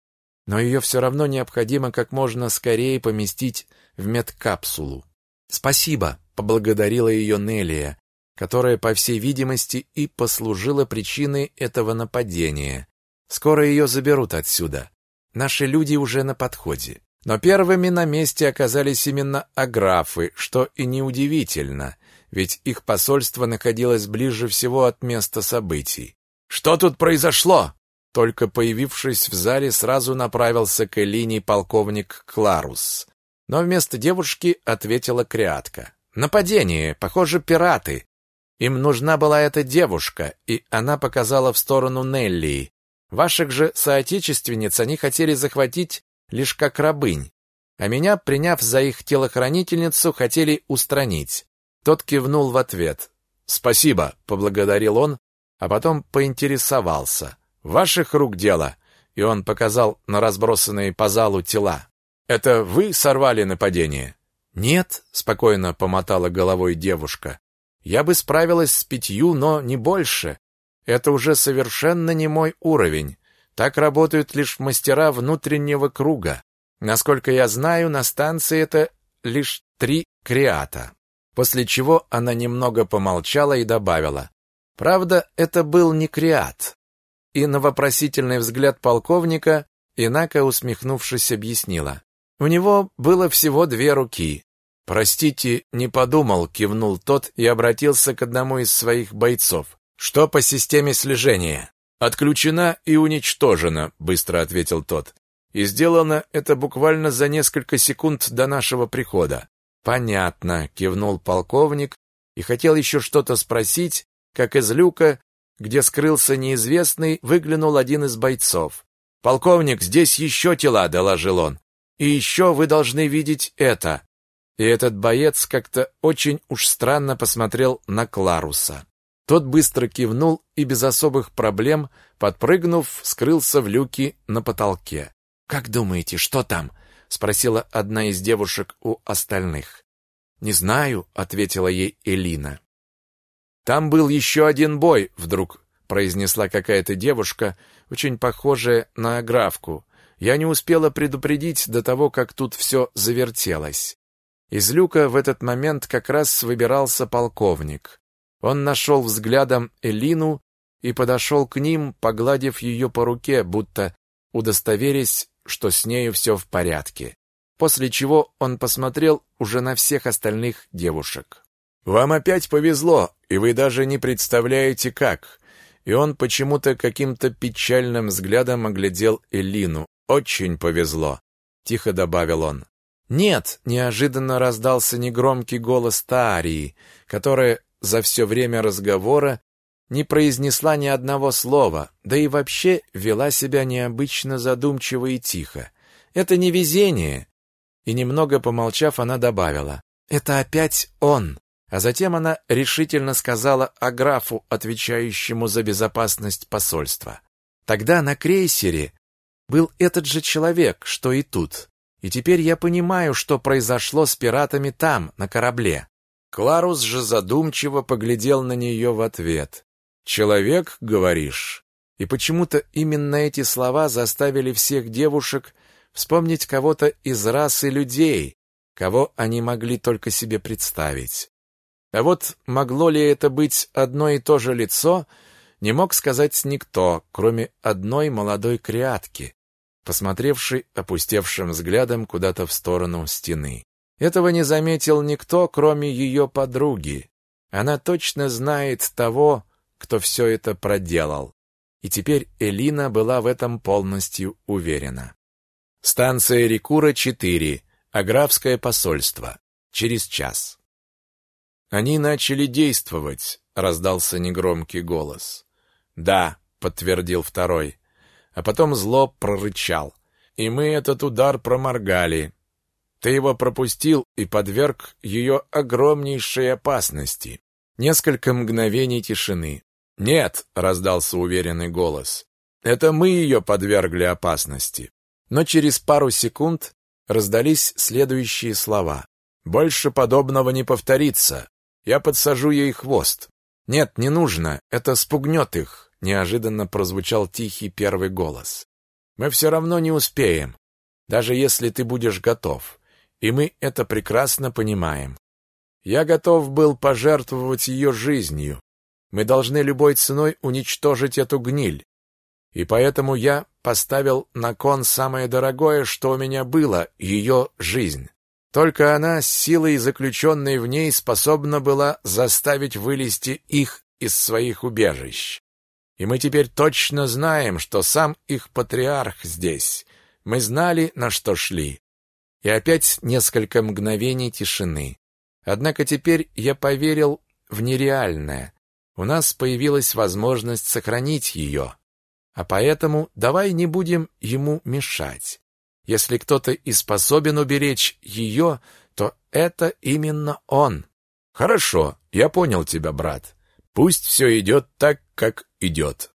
Но ее все равно необходимо как можно скорее поместить в медкапсулу. «Спасибо», — поблагодарила ее Нелия, которая, по всей видимости, и послужила причиной этого нападения. «Скоро ее заберут отсюда. Наши люди уже на подходе». Но первыми на месте оказались именно аграфы, что и неудивительно — ведь их посольство находилось ближе всего от места событий. «Что тут произошло?» Только появившись в зале, сразу направился к Элине полковник Кларус. Но вместо девушки ответила Криатка. «Нападение! Похоже, пираты!» Им нужна была эта девушка, и она показала в сторону Нелли. Ваших же соотечественниц они хотели захватить лишь как рабынь, а меня, приняв за их телохранительницу, хотели устранить. Тот кивнул в ответ. «Спасибо», — поблагодарил он, а потом поинтересовался. «Ваших рук дело?» И он показал на разбросанные по залу тела. «Это вы сорвали нападение?» «Нет», — спокойно помотала головой девушка. «Я бы справилась с пятью, но не больше. Это уже совершенно не мой уровень. Так работают лишь мастера внутреннего круга. Насколько я знаю, на станции это лишь три креата». После чего она немного помолчала и добавила. «Правда, это был не креат». И на вопросительный взгляд полковника Инака, усмехнувшись, объяснила. У него было всего две руки. «Простите, не подумал», — кивнул тот и обратился к одному из своих бойцов. «Что по системе слежения?» «Отключена и уничтожена», — быстро ответил тот. «И сделано это буквально за несколько секунд до нашего прихода». «Понятно», — кивнул полковник и хотел еще что-то спросить, как из люка, где скрылся неизвестный, выглянул один из бойцов. «Полковник, здесь еще тела», — доложил он. «И еще вы должны видеть это. И этот боец как-то очень уж странно посмотрел на Кларуса. Тот быстро кивнул и без особых проблем, подпрыгнув, скрылся в люке на потолке. «Как думаете, что там?» — спросила одна из девушек у остальных. «Не знаю», — ответила ей Элина. «Там был еще один бой», — вдруг произнесла какая-то девушка, очень похожая на Аграфку. Я не успела предупредить до того, как тут все завертелось. Из люка в этот момент как раз выбирался полковник. Он нашел взглядом Элину и подошел к ним, погладив ее по руке, будто удостоверясь, что с нею все в порядке. После чего он посмотрел уже на всех остальных девушек. «Вам опять повезло, и вы даже не представляете, как». И он почему-то каким-то печальным взглядом оглядел Элину. «Очень повезло», — тихо добавил он. «Нет!» — неожиданно раздался негромкий голос Таарии, которая за все время разговора не произнесла ни одного слова, да и вообще вела себя необычно задумчиво и тихо. «Это не везение!» И немного помолчав, она добавила. «Это опять он!» А затем она решительно сказала о графу, отвечающему за безопасность посольства. Тогда на крейсере был этот же человек, что и тут. И теперь я понимаю, что произошло с пиратами там, на корабле. Кларус же задумчиво поглядел на нее в ответ. «Человек, говоришь?» И почему-то именно эти слова заставили всех девушек вспомнить кого-то из расы людей, кого они могли только себе представить. А вот могло ли это быть одно и то же лицо, не мог сказать никто, кроме одной молодой креатки, посмотревший опустевшим взглядом куда-то в сторону стены. Этого не заметил никто, кроме ее подруги. Она точно знает того, кто все это проделал. И теперь Элина была в этом полностью уверена. Станция Рекура-4, Аграфское посольство. Через час. Они начали действовать, раздался негромкий голос. Да, подтвердил второй а потом зло прорычал. И мы этот удар проморгали. Ты его пропустил и подверг ее огромнейшей опасности. Несколько мгновений тишины. «Нет», — раздался уверенный голос, — «это мы ее подвергли опасности». Но через пару секунд раздались следующие слова. «Больше подобного не повторится. Я подсажу ей хвост». «Нет, не нужно, это спугнет их неожиданно прозвучал тихий первый голос. Мы все равно не успеем, даже если ты будешь готов. И мы это прекрасно понимаем. Я готов был пожертвовать ее жизнью. Мы должны любой ценой уничтожить эту гниль. И поэтому я поставил на кон самое дорогое, что у меня было ее жизнь. Только она, силой заключенной в ней, способна была заставить вылезти их из своих убежищ. И мы теперь точно знаем, что сам их патриарх здесь. Мы знали, на что шли. И опять несколько мгновений тишины. Однако теперь я поверил в нереальное. У нас появилась возможность сохранить ее. А поэтому давай не будем ему мешать. Если кто-то и способен уберечь ее, то это именно он. Хорошо, я понял тебя, брат. Пусть все идет так, как идет.